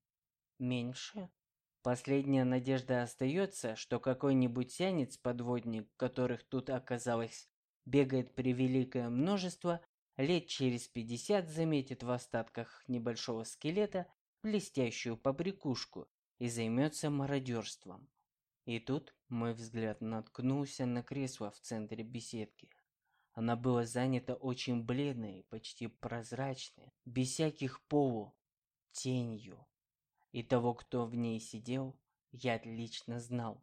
Меньше? Последняя надежда остается, что какой-нибудь сянец-подводник, которых тут оказалось, бегает превеликое множество, лет через пятьдесят заметит в остатках небольшого скелета блестящую побрякушку и займется мародерством. И тут мой взгляд наткнулся на кресло в центре беседки. Она была занята очень бледной, почти прозрачной, без всяких полу, тенью. И того, кто в ней сидел, я отлично знал.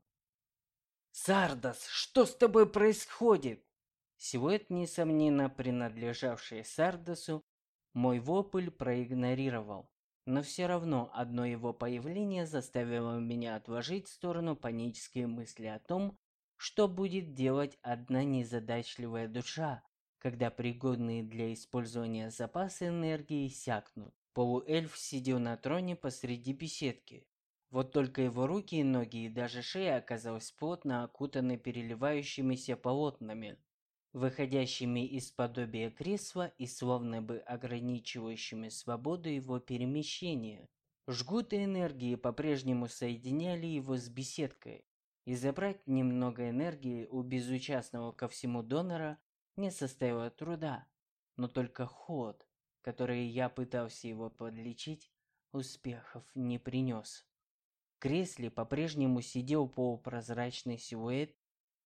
«Сардас, что с тобой происходит?» Силуэт, несомненно принадлежавший Сардасу, мой вопль проигнорировал. Но все равно одно его появление заставило меня отложить в сторону панические мысли о том, что будет делать одна незадачливая душа, когда пригодные для использования запасы энергии сякнут. Полуэльф сидел на троне посреди беседки. Вот только его руки и ноги и даже шея оказалась плотно окутаны переливающимися полотнами, выходящими из подобия кресла и словно бы ограничивающими свободу его перемещения. Жгуты энергии по-прежнему соединяли его с беседкой, и забрать немного энергии у безучастного ко всему донора не составило труда, но только ход, которые я пытался его подлечить, успехов не принес. В кресле по-прежнему сидел полупрозрачный силуэт,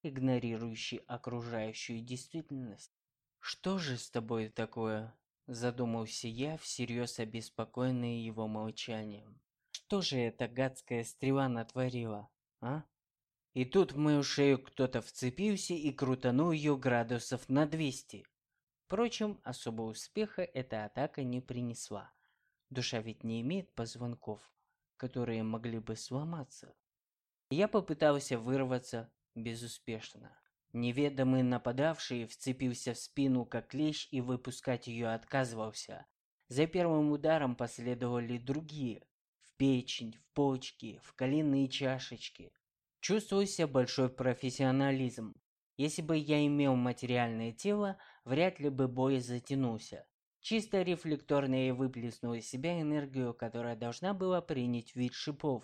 игнорирующий окружающую действительность. «Что же с тобой такое?» Задумался я, всерьез обеспокоенный его молчанием. «Что же эта гадская стрела натворила, а?» И тут в мою шею кто-то вцепился и крутанул ее градусов на 200. Впрочем, особого успеха эта атака не принесла. Душа ведь не имеет позвонков, которые могли бы сломаться. Я попытался вырваться безуспешно. Неведомый нападавший вцепился в спину как клещ и выпускать ее отказывался. За первым ударом последовали другие. В печень, в почки, в коленные чашечки. Чувствую себя большой профессионализм. Если бы я имел материальное тело, вряд ли бы бой затянулся. Чисто рефлекторно я выплеснул из себя энергию, которая должна была принять вид шипов,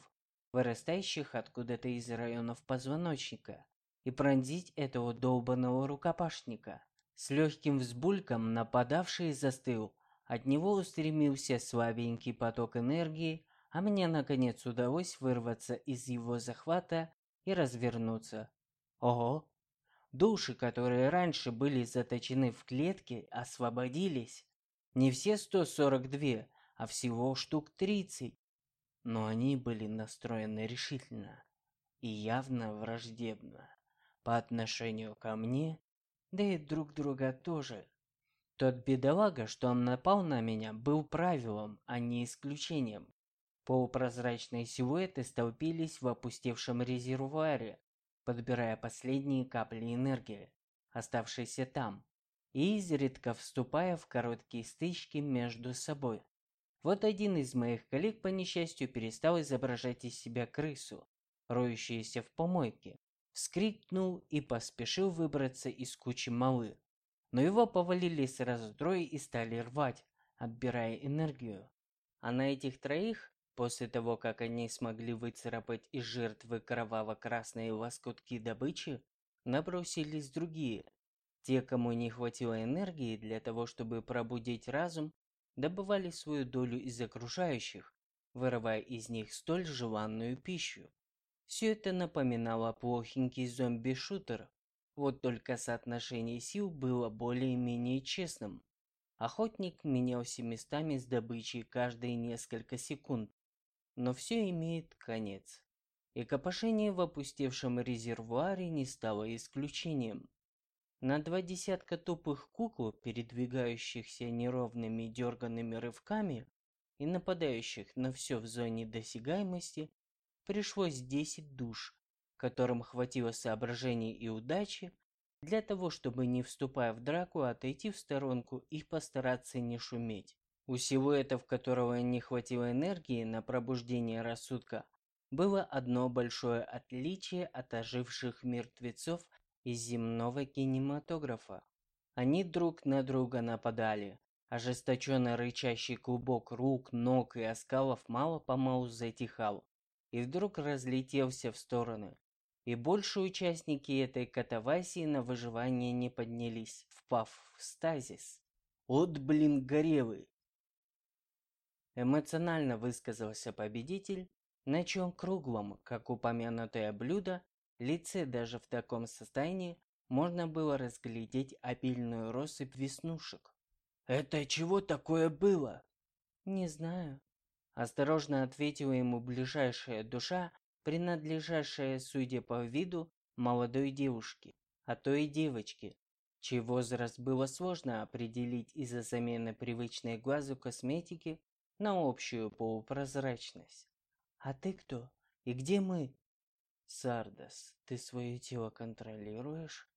вырастающих откуда-то из районов позвоночника, и пронзить этого долбанного рукопашника. С легким взбульком нападавший застыл. От него устремился слабенький поток энергии, а мне наконец удалось вырваться из его захвата и развернуться. Ого! Души, которые раньше были заточены в клетке, освободились. Не все 142, а всего штук 30. Но они были настроены решительно и явно враждебно по отношению ко мне, да и друг друга тоже. Тот бедолага, что он напал на меня, был правилом, а не исключением. Полупрозрачные силуэты столпились в опустевшем резервуаре, подбирая последние капли энергии, оставшиеся там, и изредка вступая в короткие стычки между собой. Вот один из моих коллег, по несчастью, перестал изображать из себя крысу, роющуюся в помойке, вскрикнул и поспешил выбраться из кучи малы. Но его повалили сразу трое и стали рвать, отбирая энергию. А на этих троих, после того, как они смогли выцарапать из жертвы кроваво-красные лоскутки добычи, набросились другие, те, кому не хватило энергии для того, чтобы пробудить разум, добывали свою долю из окружающих, вырывая из них столь желанную пищу. Все это напоминало плохенький зомби-шутер, вот только соотношение сил было более-менее честным. Охотник менялся местами с добычей каждые несколько секунд, но все имеет конец. И копошение в опустевшем резервуаре не стало исключением. На два десятка тупых кукол, передвигающихся неровными дерганными рывками и нападающих на все в зоне досягаемости, пришлось 10 душ, которым хватило соображений и удачи для того, чтобы не вступая в драку, отойти в сторонку и постараться не шуметь. У силуэтов, которого не хватило энергии на пробуждение рассудка, было одно большое отличие от оживших мертвецов из земного кинематографа. Они друг на друга нападали. Ожесточенно рычащий клубок рук, ног и оскалов мало-помалу затихал и вдруг разлетелся в стороны. И больше участники этой катавасии на выживание не поднялись, впав в стазис. От блин горевый! Эмоционально высказался победитель, на чем круглом, как упомянутое блюдо, лице даже в таком состоянии можно было разглядеть обильную россыпь веснушек. «Это чего такое было?» «Не знаю», – осторожно ответила ему ближайшая душа, принадлежащая, судя по виду, молодой девушке, а то и девочке, чей возраст было сложно определить из-за замены привычной глазу косметики на общую полупрозрачность. «А ты кто? И где мы?» «Сардас, ты свое тело контролируешь?»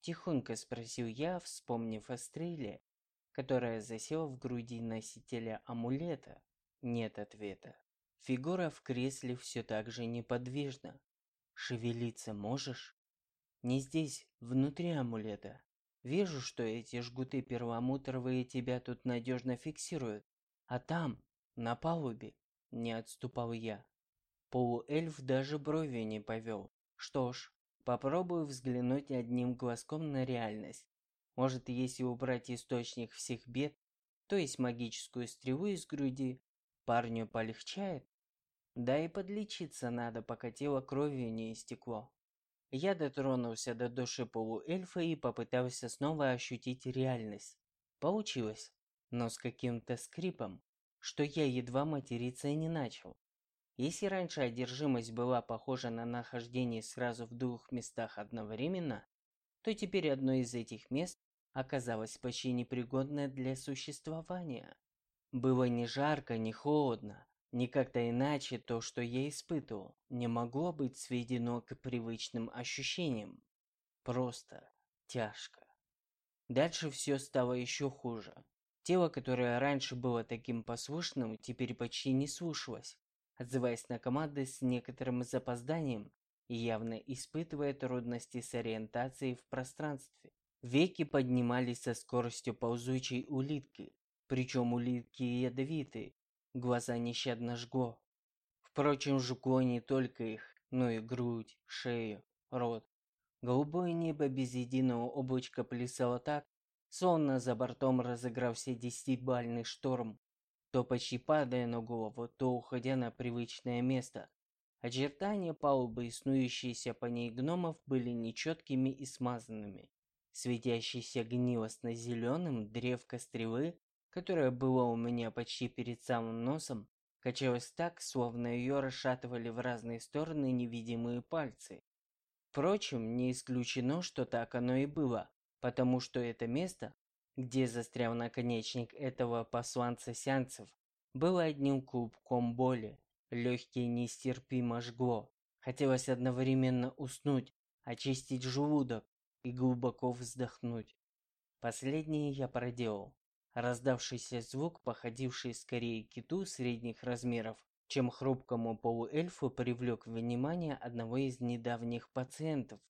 Тихонько спросил я, вспомнив о стреле, которая засела в груди носителя амулета. Нет ответа. Фигура в кресле все так же неподвижна. Шевелиться можешь? Не здесь, внутри амулета. Вижу, что эти жгуты перламутровые тебя тут надежно фиксируют. А там, на палубе, не отступал я. Полуэльф даже брови не повел. Что ж, попробую взглянуть одним глазком на реальность. Может, если убрать источник всех бед, то есть магическую стрелу из груди, парню полегчает? Да и подлечиться надо, пока тело кровью не истекло. Я дотронулся до души полуэльфа и попытался снова ощутить реальность. Получилось, но с каким-то скрипом, что я едва материться не начал. Если раньше одержимость была похожа на нахождение сразу в двух местах одновременно, то теперь одно из этих мест оказалось почти непригодное для существования. Было не жарко, не холодно, ни как-то иначе то, что я испытывал, не могло быть сведено к привычным ощущениям. Просто тяжко. Дальше все стало еще хуже. Тело, которое раньше было таким послушным, теперь почти не слушалось. отзываясь на команды с некоторым запозданием и явно испытывая трудности с ориентацией в пространстве. Веки поднимались со скоростью ползучей улитки, причем улитки ядовитые, глаза нещадно жгло. Впрочем, жгло не только их, но и грудь, шею, рот. Голубое небо без единого облачка плясало так, словно за бортом разыгрался десятибальный шторм, то почти падая на голову, то уходя на привычное место. Очертания палубы и снующиеся по ней гномов были нечеткими и смазанными. Светящийся гнилостно-зеленым древко стрелы, которая была у меня почти перед самым носом, качалась так, словно ее расшатывали в разные стороны невидимые пальцы. Впрочем, не исключено, что так оно и было, потому что это место, где застрял наконечник этого посланца сеансов, было одним клубком боли. Легкие нестерпимо жгло. Хотелось одновременно уснуть, очистить желудок, и глубоко вздохнуть. Последнее я проделал. Раздавшийся звук, походивший скорее киту средних размеров, чем хрупкому полуэльфу, привлек внимание одного из недавних пациентов.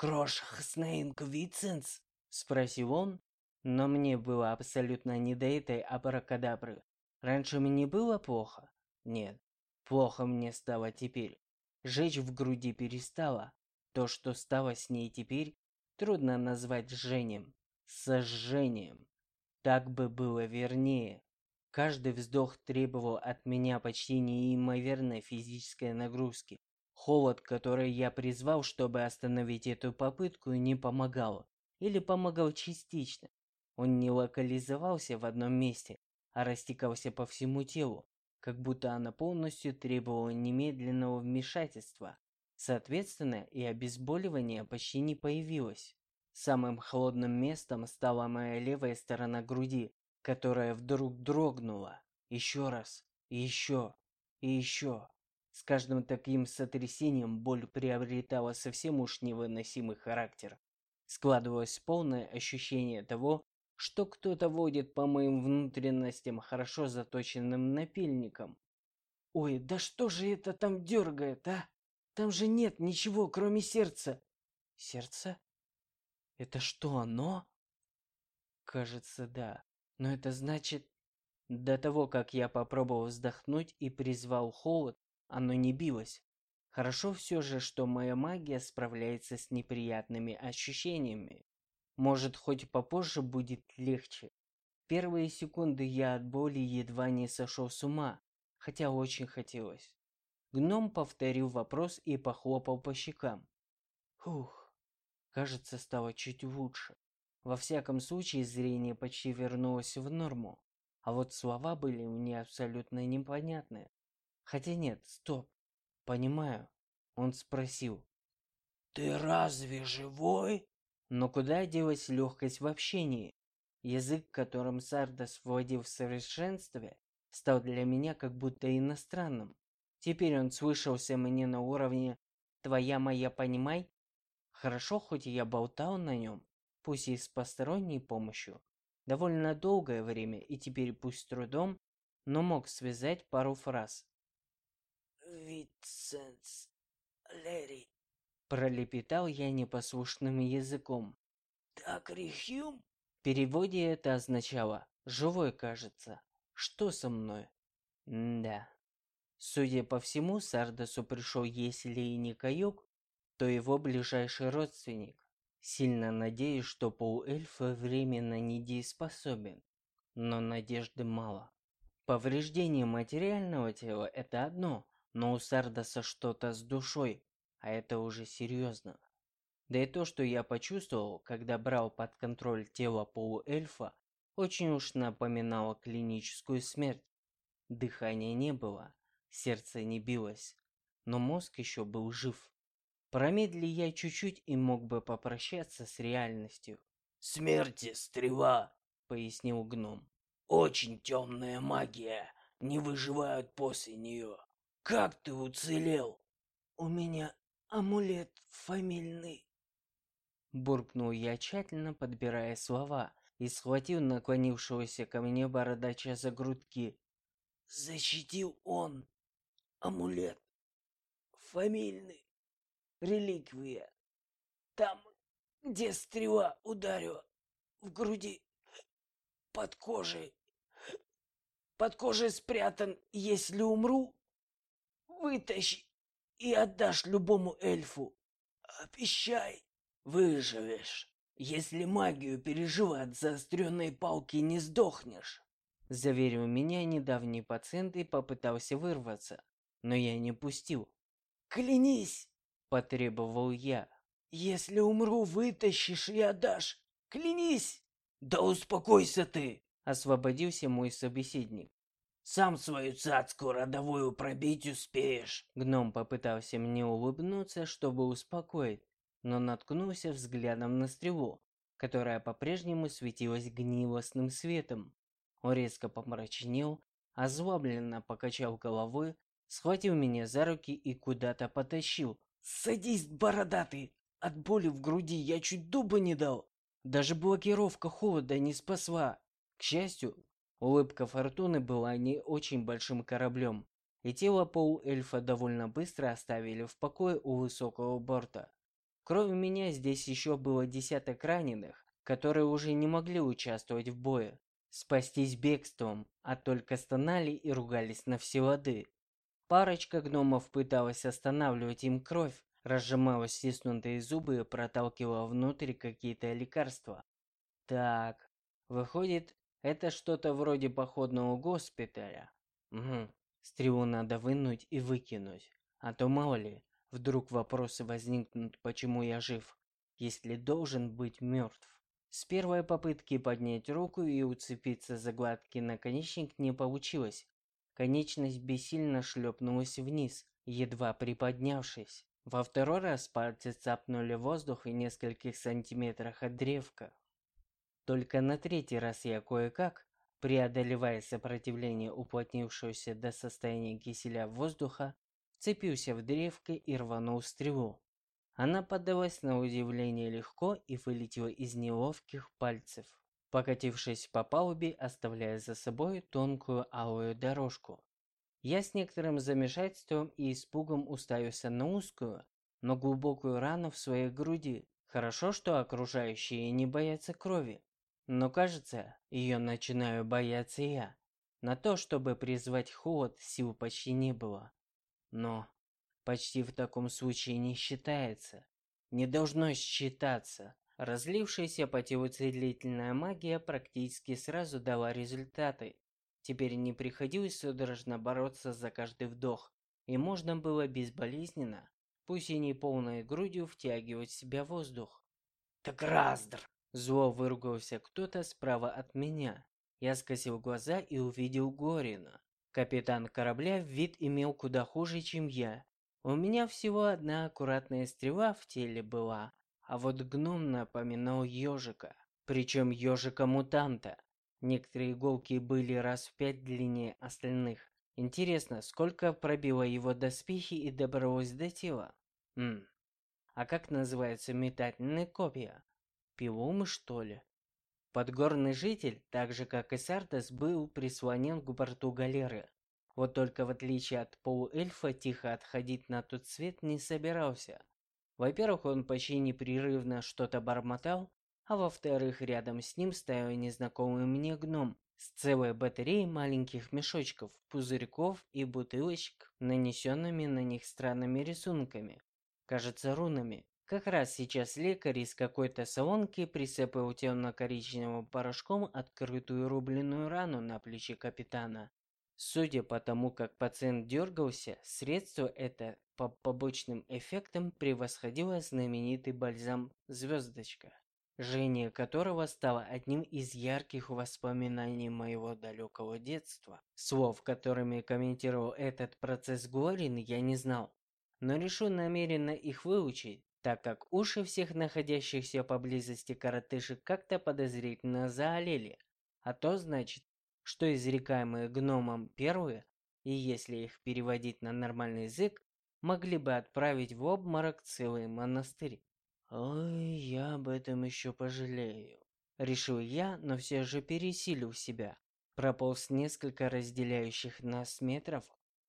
«Крош Хснейнг Виценс?» – спросил он, но мне было абсолютно не до этой абракадабры. Раньше мне было плохо? Нет, плохо мне стало теперь. Жечь в груди перестало. То, что стало с ней теперь, трудно назвать жжением. Сожжением. Так бы было вернее. Каждый вздох требовал от меня почти неимоверной физической нагрузки. Холод, который я призвал, чтобы остановить эту попытку, не помогал. Или помогал частично. Он не локализовался в одном месте, а растекался по всему телу, как будто она полностью требовала немедленного вмешательства. Соответственно, и обезболивание почти не появилось. Самым холодным местом стала моя левая сторона груди, которая вдруг дрогнула. Еще раз, еще и еще. С каждым таким сотрясением боль приобретала совсем уж невыносимый характер. Складывалось полное ощущение того, что кто-то водит по моим внутренностям хорошо заточенным напильником. Ой, да что же это там дергает, а? Там же нет ничего, кроме сердца. Сердце? Это что, оно? Кажется, да. Но это значит... До того, как я попробовал вздохнуть и призвал холод, оно не билось. Хорошо все же, что моя магия справляется с неприятными ощущениями. Может, хоть попозже будет легче. Первые секунды я от боли едва не сошел с ума, хотя очень хотелось. Гном повторил вопрос и похлопал по щекам. Фух, кажется, стало чуть лучше. Во всяком случае, зрение почти вернулось в норму. А вот слова были мне абсолютно непонятные. Хотя нет, стоп. Понимаю. Он спросил. «Ты разве живой?» Но куда делась легкость в общении? Язык, которым Сардас владел в совершенстве, стал для меня как будто иностранным. Теперь он слышался мне на уровне «твоя моя понимай». Хорошо, хоть я болтал на нем, пусть и с посторонней помощью, довольно долгое время и теперь пусть с трудом, но мог связать пару фраз. «Витсенс, Лерри», — пролепетал я непослушным языком. «Так, Рихюм?» В переводе это означало «живой, кажется». Что со мной? М да. Судя по всему, Сардасу пришел, если и не каюк, то его ближайший родственник. Сильно надеюсь, что полуэльфа временно недееспособен, но надежды мало. Повреждение материального тела – это одно, но у Сардаса что-то с душой, а это уже серьезно. Да и то, что я почувствовал, когда брал под контроль тело полуэльфа, очень уж напоминало клиническую смерть. Дыхания не было, Сердце не билось, но мозг еще был жив. Промедли я чуть-чуть и мог бы попрощаться с реальностью. «Смерти стрела», — пояснил гном. «Очень темная магия. Не выживают после нее. Как ты уцелел?» «У меня амулет фамильный», — буркнул я, тщательно подбирая слова, и схватил наклонившегося ко мне бородача за грудки. «Защитил он!» амулет. Фамильный. Реликвия. Там, где стрела ударила в груди, под кожей. Под кожей спрятан, если умру, вытащи и отдашь любому эльфу. Обещай, выживешь. Если магию пережил от заостренной палки, не сдохнешь. Заверил меня недавний пациент и попытался вырваться, но я не пустил. Клянись, потребовал я. Если умру, вытащишь и отдашь. Клянись. Да успокойся ты, освободился мой собеседник. Сам свою цацку родовую пробить успеешь. Гном попытался мне улыбнуться, чтобы успокоить, но наткнулся взглядом на стрелу, которая по-прежнему светилась гнилостным светом. Он резко помрачнел, озлобленно покачал головой, схватил меня за руки и куда-то потащил. «Садись, бородатый! От боли в груди я чуть дуба не дал!» Даже блокировка холода не спасла. К счастью, улыбка Фортуны была не очень большим кораблем, и тело полуэльфа довольно быстро оставили в покое у высокого борта. Кроме меня здесь еще было десяток раненых, которые уже не могли участвовать в бою спастись бегством, а только стонали и ругались на все лады. Парочка гномов пыталась останавливать им кровь, разжимала стиснутые зубы и проталкивала внутрь какие-то лекарства. Так, выходит, это что-то вроде походного госпиталя. Угу. Стрелу надо вынуть и выкинуть, а то мало ли, вдруг вопросы возникнут, почему я жив, если должен быть мертв. С первой попытки поднять руку и уцепиться за гладкий наконечник не получилось. Конечность бессильно шлепнулась вниз, едва приподнявшись. Во второй раз пальцы цапнули воздух в нескольких сантиметрах от древка. Только на третий раз я кое-как, преодолевая сопротивление уплотнившегося до состояния киселя воздуха, вцепился в древко и рванул стрелу. Она поддалась на удивление легко и вылетела из неловких пальцев, покатившись по палубе, оставляя за собой тонкую алую дорожку. Я с некоторым замешательством и испугом уставился на узкую, но глубокую рану в своей груди. Хорошо, что окружающие не боятся крови. Но кажется, ее начинаю бояться я. На то, чтобы призвать холод, сил почти не было. Но почти в таком случае не считается. Не должно считаться. Разлившаяся по телу целительная магия практически сразу дала результаты. Теперь не приходилось судорожно бороться за каждый вдох, и можно было безболезненно, пусть и не полной грудью, втягивать в себя воздух. «Так раздр!» Зло выругался кто-то справа от меня. Я скосил глаза и увидел Горина. Капитан корабля вид имел куда хуже, чем я, у меня всего одна аккуратная стрела в теле была, а вот гном напоминал ежика, причем ежика-мутанта. Некоторые иголки были раз в пять длиннее остальных. Интересно, сколько пробило его доспехи и добралось до тела? Ммм. А как называется метательные копья? Пилумы, что ли? Подгорный житель, так же как и Сардас, был прислонен к борту галеры. Вот только в отличие от полуэльфа, тихо отходить на тот свет не собирался. Во-первых, он почти непрерывно что-то бормотал, а во-вторых, рядом с ним стоял незнакомый мне гном с целой батареей маленьких мешочков, пузырьков и бутылочек, нанесенными на них странными рисунками. Кажется, рунами. Как раз сейчас лекарь из какой-то салонки присыпал темно-коричневым порошком открытую рубленную рану на плече капитана. Судя по тому, как пациент дергался, средство это по побочным эффектам превосходило знаменитый бальзам «Звездочка», жжение которого стало одним из ярких воспоминаний моего далекого детства. Слов, которыми комментировал этот процесс Глорин, я не знал, но решил намеренно их выучить, так как уши всех находящихся поблизости коротышек как-то подозрительно заолели, а то значит, что изрекаемые гномом первые, и если их переводить на нормальный язык, могли бы отправить в обморок целый монастырь. Ой, я об этом еще пожалею. Решил я, но все же пересилил себя. Прополз несколько разделяющих нас метров,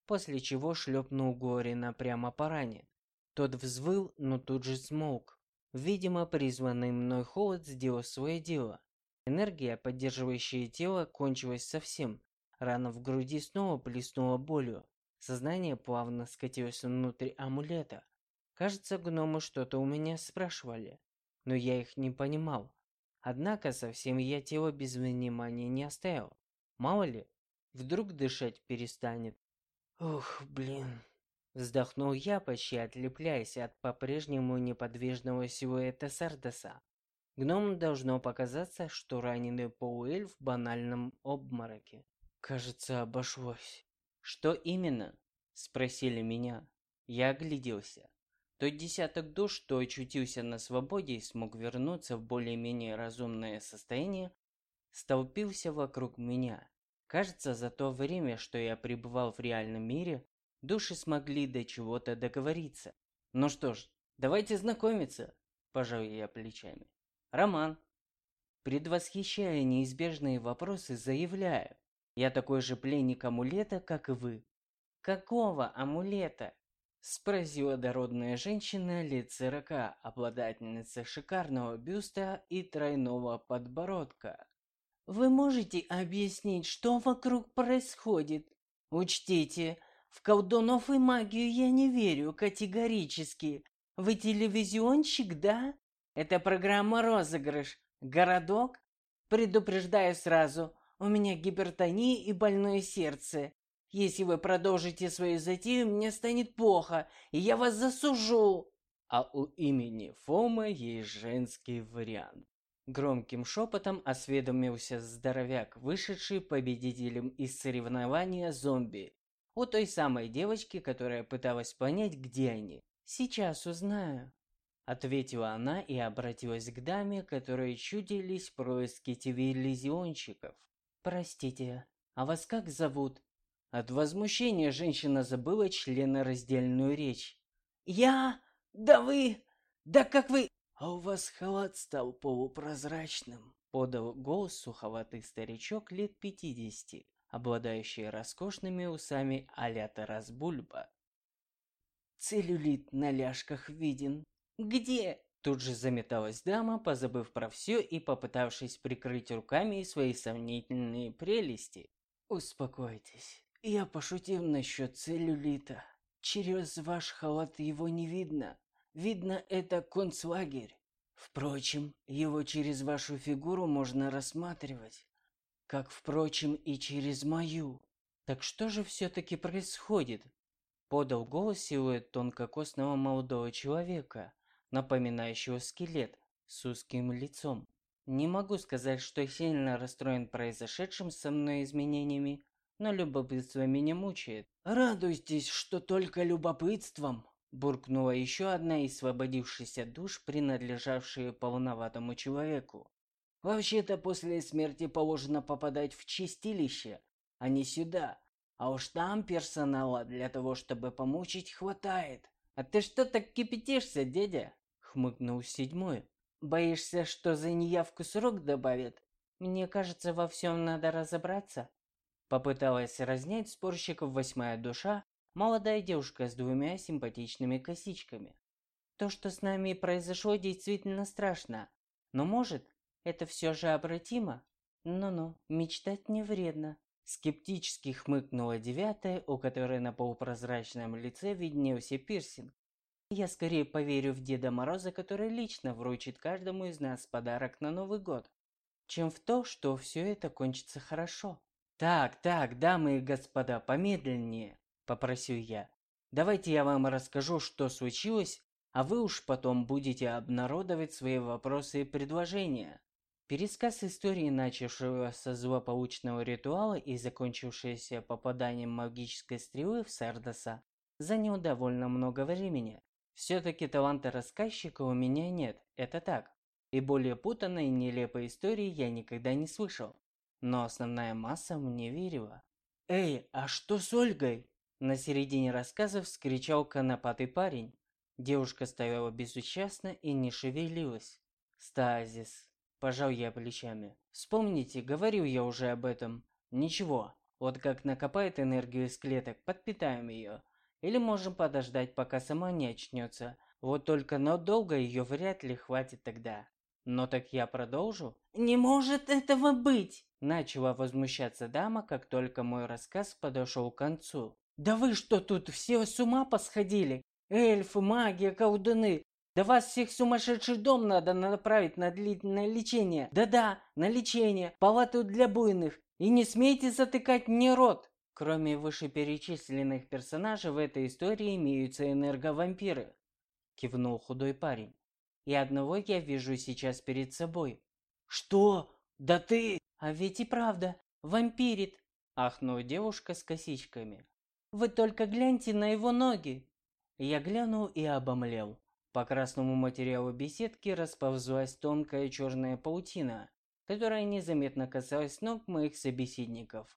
после чего шлепнул Горина прямо по ране. Тот взвыл, но тут же смолк. Видимо, призванный мной холод сделал свое дело. Энергия, поддерживающая тело, кончилась совсем. Рана в груди снова плеснула болью. Сознание плавно скатилось внутрь амулета. Кажется, гномы что-то у меня спрашивали, но я их не понимал. Однако совсем я тело без внимания не оставил. Мало ли, вдруг дышать перестанет. Ух, блин. Вздохнул я, почти отлепляясь от по-прежнему неподвижного силуэта Сардаса. Гному должно показаться, что раненый полуэльф в банальном обмороке. Кажется, обошлось. Что именно? Спросили меня. Я огляделся. Тот десяток душ, что очутился на свободе и смог вернуться в более-менее разумное состояние, столпился вокруг меня. Кажется, за то время, что я пребывал в реальном мире, души смогли до чего-то договориться. Ну что ж, давайте знакомиться, пожал я плечами. Роман. Предвосхищая неизбежные вопросы, заявляю, я такой же пленник амулета, как и вы. Какого амулета? Спросила дородная женщина лет сорока, обладательница шикарного бюста и тройного подбородка. Вы можете объяснить, что вокруг происходит? Учтите, в колдунов и магию я не верю категорически. Вы телевизионщик, да? Это программа «Розыгрыш». Городок? Предупреждаю сразу, у меня гипертония и больное сердце. Если вы продолжите свою затею, мне станет плохо, и я вас засужу. А у имени Фома есть женский вариант. Громким шепотом осведомился здоровяк, вышедший победителем из соревнования зомби. У той самой девочки, которая пыталась понять, где они. Сейчас узнаю. Ответила она и обратилась к даме, которые чудились происки телевизионщиков. Простите, а вас как зовут? От возмущения женщина забыла членораздельную речь. «Я? Да вы? Да как вы...» «А у вас халат стал полупрозрачным», — подал голос суховатый старичок лет пятидесяти, обладающий роскошными усами а-ля Тарас Бульба. «Целлюлит на ляжках виден». «Где?» Тут же заметалась дама, позабыв про все и попытавшись прикрыть руками свои сомнительные прелести. «Успокойтесь. Я пошутил насчет целлюлита. Через ваш халат его не видно. Видно, это концлагерь. Впрочем, его через вашу фигуру можно рассматривать. Как, впрочем, и через мою. Так что же все-таки происходит? Подал голос силуэт тонкокосного молодого человека, напоминающего скелет с узким лицом. Не могу сказать, что сильно расстроен произошедшим со мной изменениями, но любопытство меня мучает. «Радуйтесь, что только любопытством!» Буркнула еще одна из освободившихся душ, принадлежавшая полноватому человеку. «Вообще-то после смерти положено попадать в чистилище, а не сюда. А уж там персонала для того, чтобы помучить, хватает». «А ты что так кипятишься, дядя?» — хмыкнул седьмой. «Боишься, что за неявку срок добавят? Мне кажется, во всем надо разобраться». Попыталась разнять спорщиков восьмая душа, молодая девушка с двумя симпатичными косичками. То, что с нами произошло, действительно страшно. Но может, это все же обратимо? Ну-ну, мечтать не вредно. Скептически хмыкнула девятая, у которой на полупрозрачном лице виднелся пирсинг. Я скорее поверю в Деда Мороза, который лично вручит каждому из нас подарок на Новый год, чем в то, что все это кончится хорошо. «Так, так, дамы и господа, помедленнее», – попросил я. «Давайте я вам расскажу, что случилось, а вы уж потом будете обнародовать свои вопросы и предложения». Пересказ истории, начавшего со злополучного ритуала и закончившегося попаданием магической стрелы в Сардоса, занял довольно много времени. Все-таки таланта рассказчика у меня нет, это так. И более путанной и нелепой истории я никогда не слышал но основная масса мне верила. «Эй, а что с Ольгой?» На середине рассказа вскричал конопатый парень. Девушка стояла безучастно и не шевелилась. «Стазис», – пожал я плечами. «Вспомните, говорил я уже об этом. Ничего, Вот как накопает энергию из клеток, подпитаем ее. Или можем подождать, пока сама не очнется. Вот только надолго ее вряд ли хватит тогда. Но так я продолжу? Не может этого быть! Начала возмущаться дама, как только мой рассказ подошел к концу. Да вы что тут все с ума посходили? Эльфы, магия, колдуны. Да вас всех в сумасшедший дом надо направить на длительное лечение. Да-да, на лечение, палату для буйных. И не смейте затыкать мне рот. Кроме вышеперечисленных персонажей в этой истории имеются энерговампиры. Кивнул худой парень. И одного я вижу сейчас перед собой. Что? Да ты... А ведь и правда, вампирит. Ахнула девушка с косичками. Вы только гляньте на его ноги. Я глянул и обомлел. По красному материалу беседки расползлась тонкая черная паутина, которая незаметно касалась ног моих собеседников.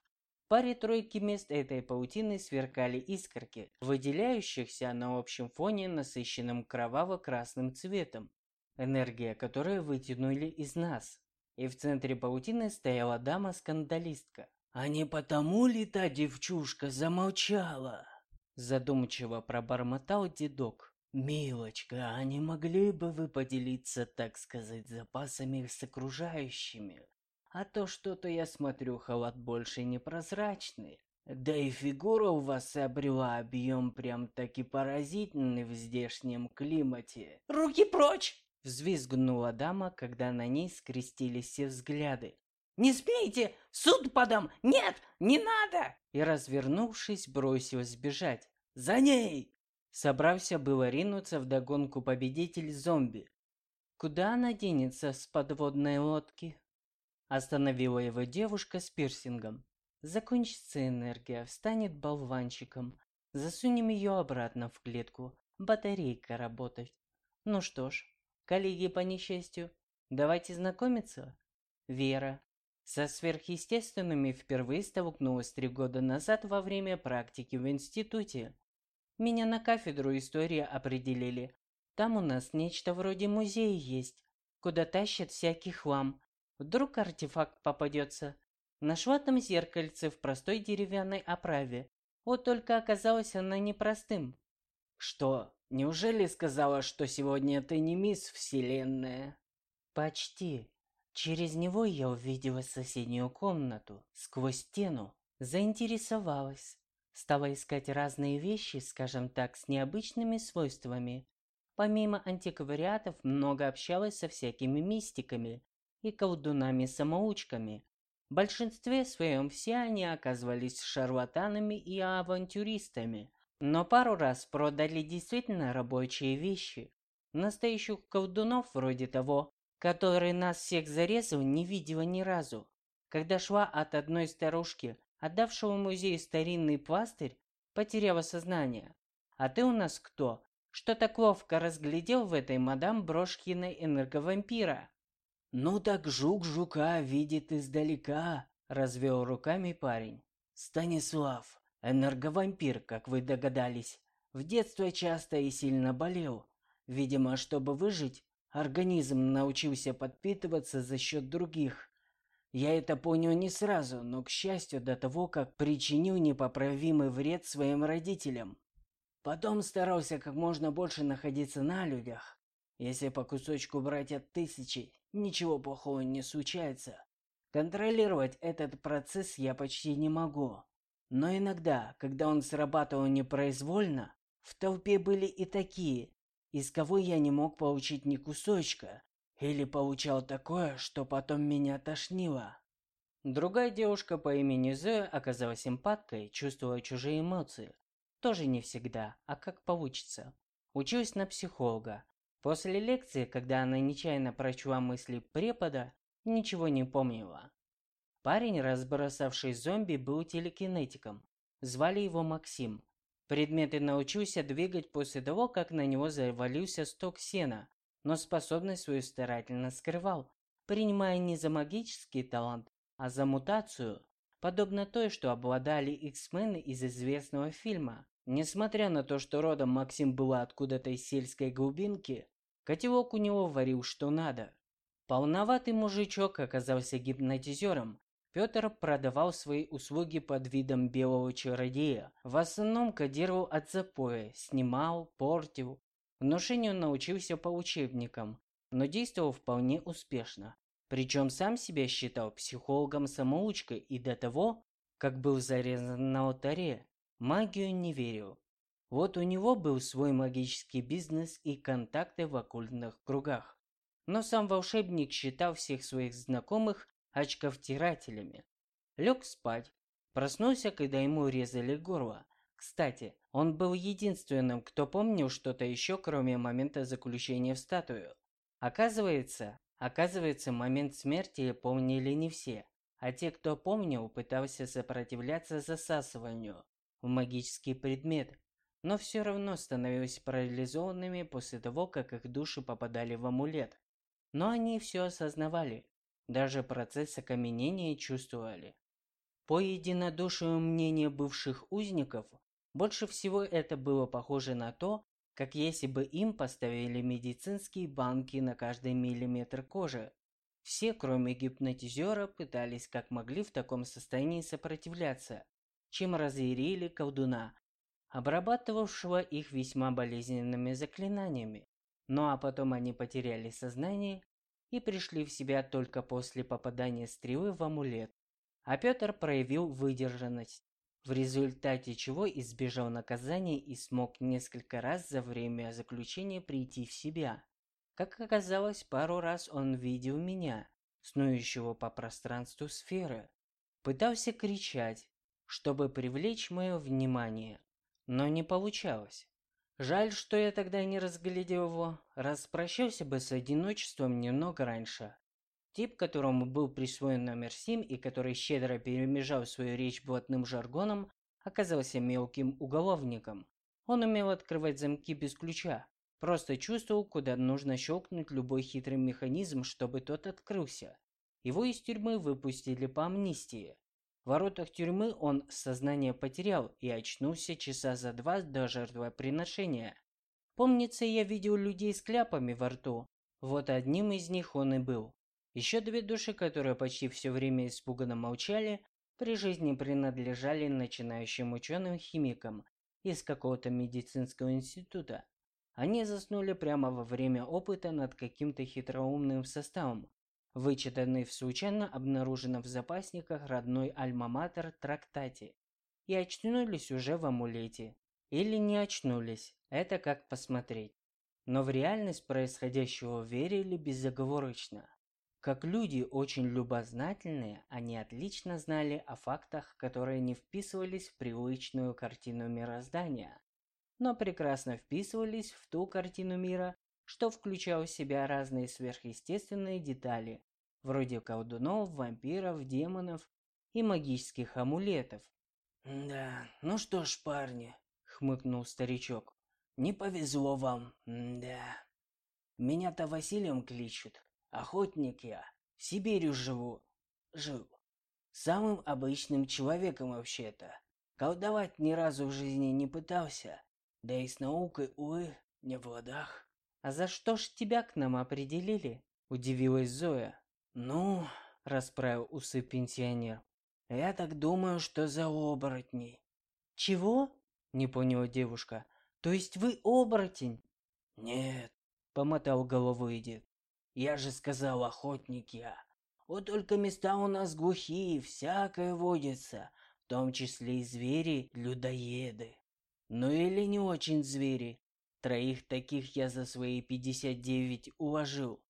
В паре тройки мест этой паутины сверкали искорки, выделяющихся на общем фоне насыщенным кроваво-красным цветом, энергия которой вытянули из нас. И в центре паутины стояла дама-скандалистка. «А не потому ли та девчушка замолчала?» Задумчиво пробормотал дедок. «Милочка, а не могли бы вы поделиться, так сказать, запасами с окружающими? А то что-то я смотрю, халат больше не прозрачный. Да и фигура у вас обрела объем прям-таки поразительный в здешнем климате. Руки прочь! Взвизгнула дама, когда на ней скрестились все взгляды. «Не смейте! Суд подам! Нет, не надо!» И, развернувшись, бросилась бежать. «За ней!» Собрался было ринуться догонку победитель зомби. Куда она денется с подводной лодки? Остановила его девушка с пирсингом. Закончится энергия, встанет болванчиком. Засунем ее обратно в клетку. Батарейка работать. Ну что ж, коллеги по несчастью, давайте знакомиться. Вера. Со сверхъестественными впервые столкнулась три года назад во время практики в институте. Меня на кафедру истории определили. Там у нас нечто вроде музея есть, куда тащат всякий хлам. Вдруг артефакт попадется. Нашла там зеркальце в простой деревянной оправе. Вот только оказалось она непростым. Что, неужели сказала, что сегодня ты не мисс Вселенная? Почти. Через него я увидела соседнюю комнату, сквозь стену. Заинтересовалась. Стала искать разные вещи, скажем так, с необычными свойствами. Помимо антиквариатов, много общалась со всякими мистиками и колдунами-самоучками. В большинстве своем все они оказывались шарлатанами и авантюристами, но пару раз продали действительно рабочие вещи. Настоящих колдунов вроде того, который нас всех зарезал, не видела ни разу. Когда шла от одной старушки, отдавшего музей старинный пластырь, потеряла сознание. А ты у нас кто? Что так ловко разглядел в этой мадам Брошкиной энерговампира? Ну так жук жука видит издалека, развел руками парень. Станислав, энерговампир, как вы догадались, в детстве часто и сильно болел. Видимо, чтобы выжить, организм научился подпитываться за счет других. Я это понял не сразу, но, к счастью, до того, как причинил непоправимый вред своим родителям. Потом старался как можно больше находиться на людях. Если по кусочку брать от тысячи, ничего плохого не случается. Контролировать этот процесс я почти не могу. Но иногда, когда он срабатывал непроизвольно, в толпе были и такие, из кого я не мог получить ни кусочка, или получал такое, что потом меня тошнило. Другая девушка по имени Зоя оказалась эмпаткой, чувствуя чужие эмоции. Тоже не всегда, а как получится. Училась на психолога. После лекции, когда она нечаянно прочла мысли препода, ничего не помнила. Парень, разбросавший зомби, был телекинетиком. Звали его Максим. Предметы научился двигать после того, как на него завалился сток сена, но способность свою старательно скрывал, принимая не за магический талант, а за мутацию, подобно той, что обладали X-мены из известного фильма. Несмотря на то, что родом Максим был откуда-то из сельской глубинки, котелок у него варил что надо. Полноватый мужичок оказался гипнотизером, Петр продавал свои услуги под видом белого чародея. В основном кодировал от запоя, снимал, портил. Внушению научился по учебникам, но действовал вполне успешно. Причем сам себя считал психологом-самоучкой и до того, как был зарезан на алтаре, магию не верил. Вот у него был свой магический бизнес и контакты в оккультных кругах. Но сам волшебник считал всех своих знакомых очковтирателями. Лег спать. Проснулся, когда ему резали горло. Кстати, он был единственным, кто помнил что-то еще, кроме момента заключения в статую. Оказывается, оказывается, момент смерти помнили не все, а те, кто помнил, пытался сопротивляться засасыванию в магический предмет, но все равно становились парализованными после того, как их души попадали в амулет. Но они все осознавали, даже процесс окаменения чувствовали. По единодушию мнения бывших узников, больше всего это было похоже на то, как если бы им поставили медицинские банки на каждый миллиметр кожи. Все, кроме гипнотизера, пытались как могли в таком состоянии сопротивляться, чем разъярили колдуна, обрабатывавшего их весьма болезненными заклинаниями. Ну а потом они потеряли сознание и пришли в себя только после попадания стрелы в амулет. А Петр проявил выдержанность, в результате чего избежал наказания и смог несколько раз за время заключения прийти в себя. Как оказалось, пару раз он видел меня, снующего по пространству сферы. Пытался кричать, чтобы привлечь мое внимание, но не получалось. Жаль, что я тогда не разглядел его, распрощался бы с одиночеством немного раньше. Тип, которому был присвоен номер 7 и который щедро перемежал свою речь блатным жаргоном, оказался мелким уголовником. Он умел открывать замки без ключа, просто чувствовал, куда нужно щелкнуть любой хитрый механизм, чтобы тот открылся. Его из тюрьмы выпустили по амнистии. В воротах тюрьмы он сознание потерял и очнулся часа за два до жертвоприношения. Помнится, я видел людей с кляпами во рту. Вот одним из них он и был. Еще две души, которые почти все время испуганно молчали, при жизни принадлежали начинающим ученым-химикам из какого-то медицинского института. Они заснули прямо во время опыта над каким-то хитроумным составом, вычитанный в случайно обнаруженном в запасниках родной альма-матер трактате, и очнулись уже в амулете. Или не очнулись, это как посмотреть. Но в реальность происходящего верили безоговорочно. Как люди очень любознательные, они отлично знали о фактах, которые не вписывались в привычную картину мироздания, но прекрасно вписывались в ту картину мира, что включало в себя разные сверхъестественные детали, вроде колдунов, вампиров, демонов и магических амулетов. «Да, ну что ж, парни», — хмыкнул старичок, — «не повезло вам, да. Меня-то Василием кличут, охотник я, в Сибири живу, жил. Самым обычным человеком вообще-то. Колдовать ни разу в жизни не пытался, да и с наукой, увы, не в ладах. «А за что ж тебя к нам определили?» – удивилась Зоя. «Ну...» – расправил усы пенсионер. «Я так думаю, что за оборотней». «Чего?» – не поняла девушка. «То есть вы оборотень?» «Нет», – помотал головой дед. «Я же сказал, охотник. Вот только места у нас глухие, всякое водится, в том числе и звери-людоеды. Ну или не очень звери, Троих таких я за свои 59 уложил.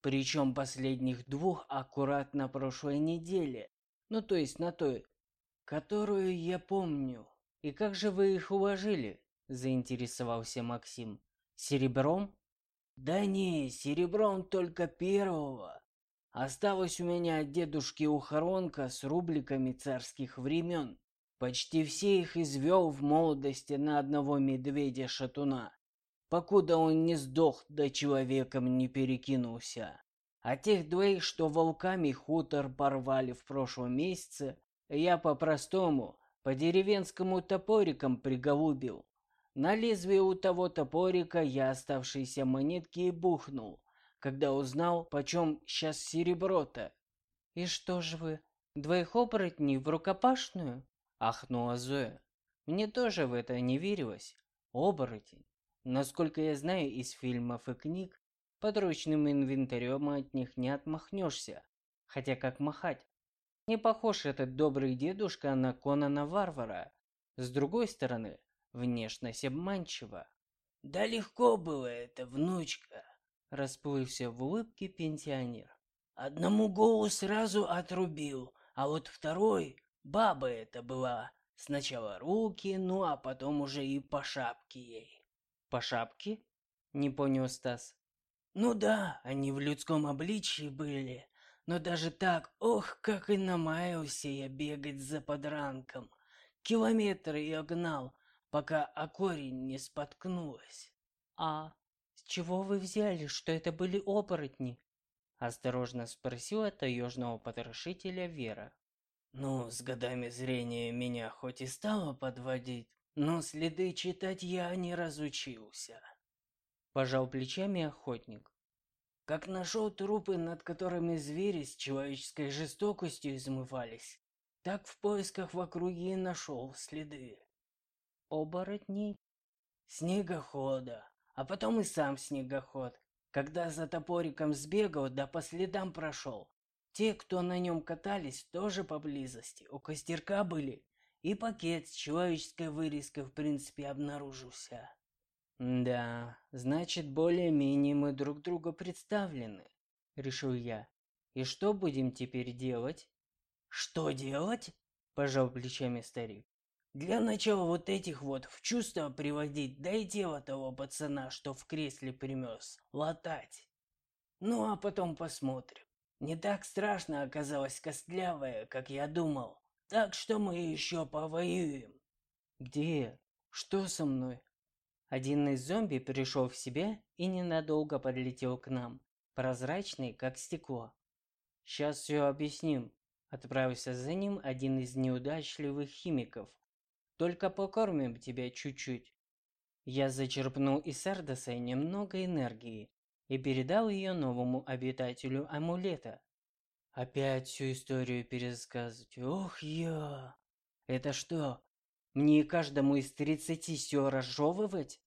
Причем последних двух аккурат на прошлой неделе. Ну то есть на той, которую я помню. И как же вы их уложили? Заинтересовался Максим. Серебром? Да не, серебром только первого. Осталась у меня от дедушки ухоронка с рубликами царских времен. Почти все их извел в молодости на одного медведя-шатуна покуда он не сдох, да человеком не перекинулся. А тех двоих, что волками хутор порвали в прошлом месяце, я по-простому, по-деревенскому топориком приголубил. На лезвие у того топорика я оставшиеся монетки и бухнул, когда узнал, почем сейчас серебро-то. И что же вы, Двоих оборотней в рукопашную? Ахнула Зоя. Мне тоже в это не верилось. Оборотень. Насколько я знаю из фильмов и книг, подручным инвентарем от них не отмахнешься. Хотя как махать? Не похож этот добрый дедушка на Конана Варвара. С другой стороны, внешность обманчива. Да легко было это, внучка. Расплылся в улыбке пенсионер. Одному голову сразу отрубил, а вот второй, баба это была, сначала руки, ну а потом уже и по шапке ей. По шапке? Не понял Стас. Ну да, они в людском обличии были, но даже так, ох, как и намаялся я бегать за подранком. Километры я гнал, пока о корень не споткнулась. А с чего вы взяли, что это были оборотни? Осторожно спросила таежного потрошителя Вера. Ну, с годами зрения меня хоть и стало подводить, но следы читать я не разучился. Пожал плечами охотник. Как нашел трупы, над которыми звери с человеческой жестокостью измывались, так в поисках в округе и нашел следы. Оборотней? Снегохода, а потом и сам снегоход, когда за топориком сбегал, да по следам прошел. Те, кто на нем катались, тоже поблизости, у костерка были, и пакет с человеческой вырезкой в принципе обнаружился. Да, значит, более-менее мы друг друга представлены, решил я. И что будем теперь делать? Что делать? Пожал плечами старик. Для начала вот этих вот в чувство приводить, да и тело того пацана, что в кресле примёс, латать. Ну а потом посмотрим. Не так страшно оказалось костлявое, как я думал. Так что мы еще повоюем. Где? Что со мной? Один из зомби пришел в себя и ненадолго подлетел к нам, прозрачный, как стекло. Сейчас все объясним. Отправился за ним один из неудачливых химиков. Только покормим тебя чуть-чуть. Я зачерпнул из Сардоса немного энергии и передал ее новому обитателю амулета. Опять всю историю пересказывать. Ох, я. Это что, мне каждому из тридцати все разжевывать?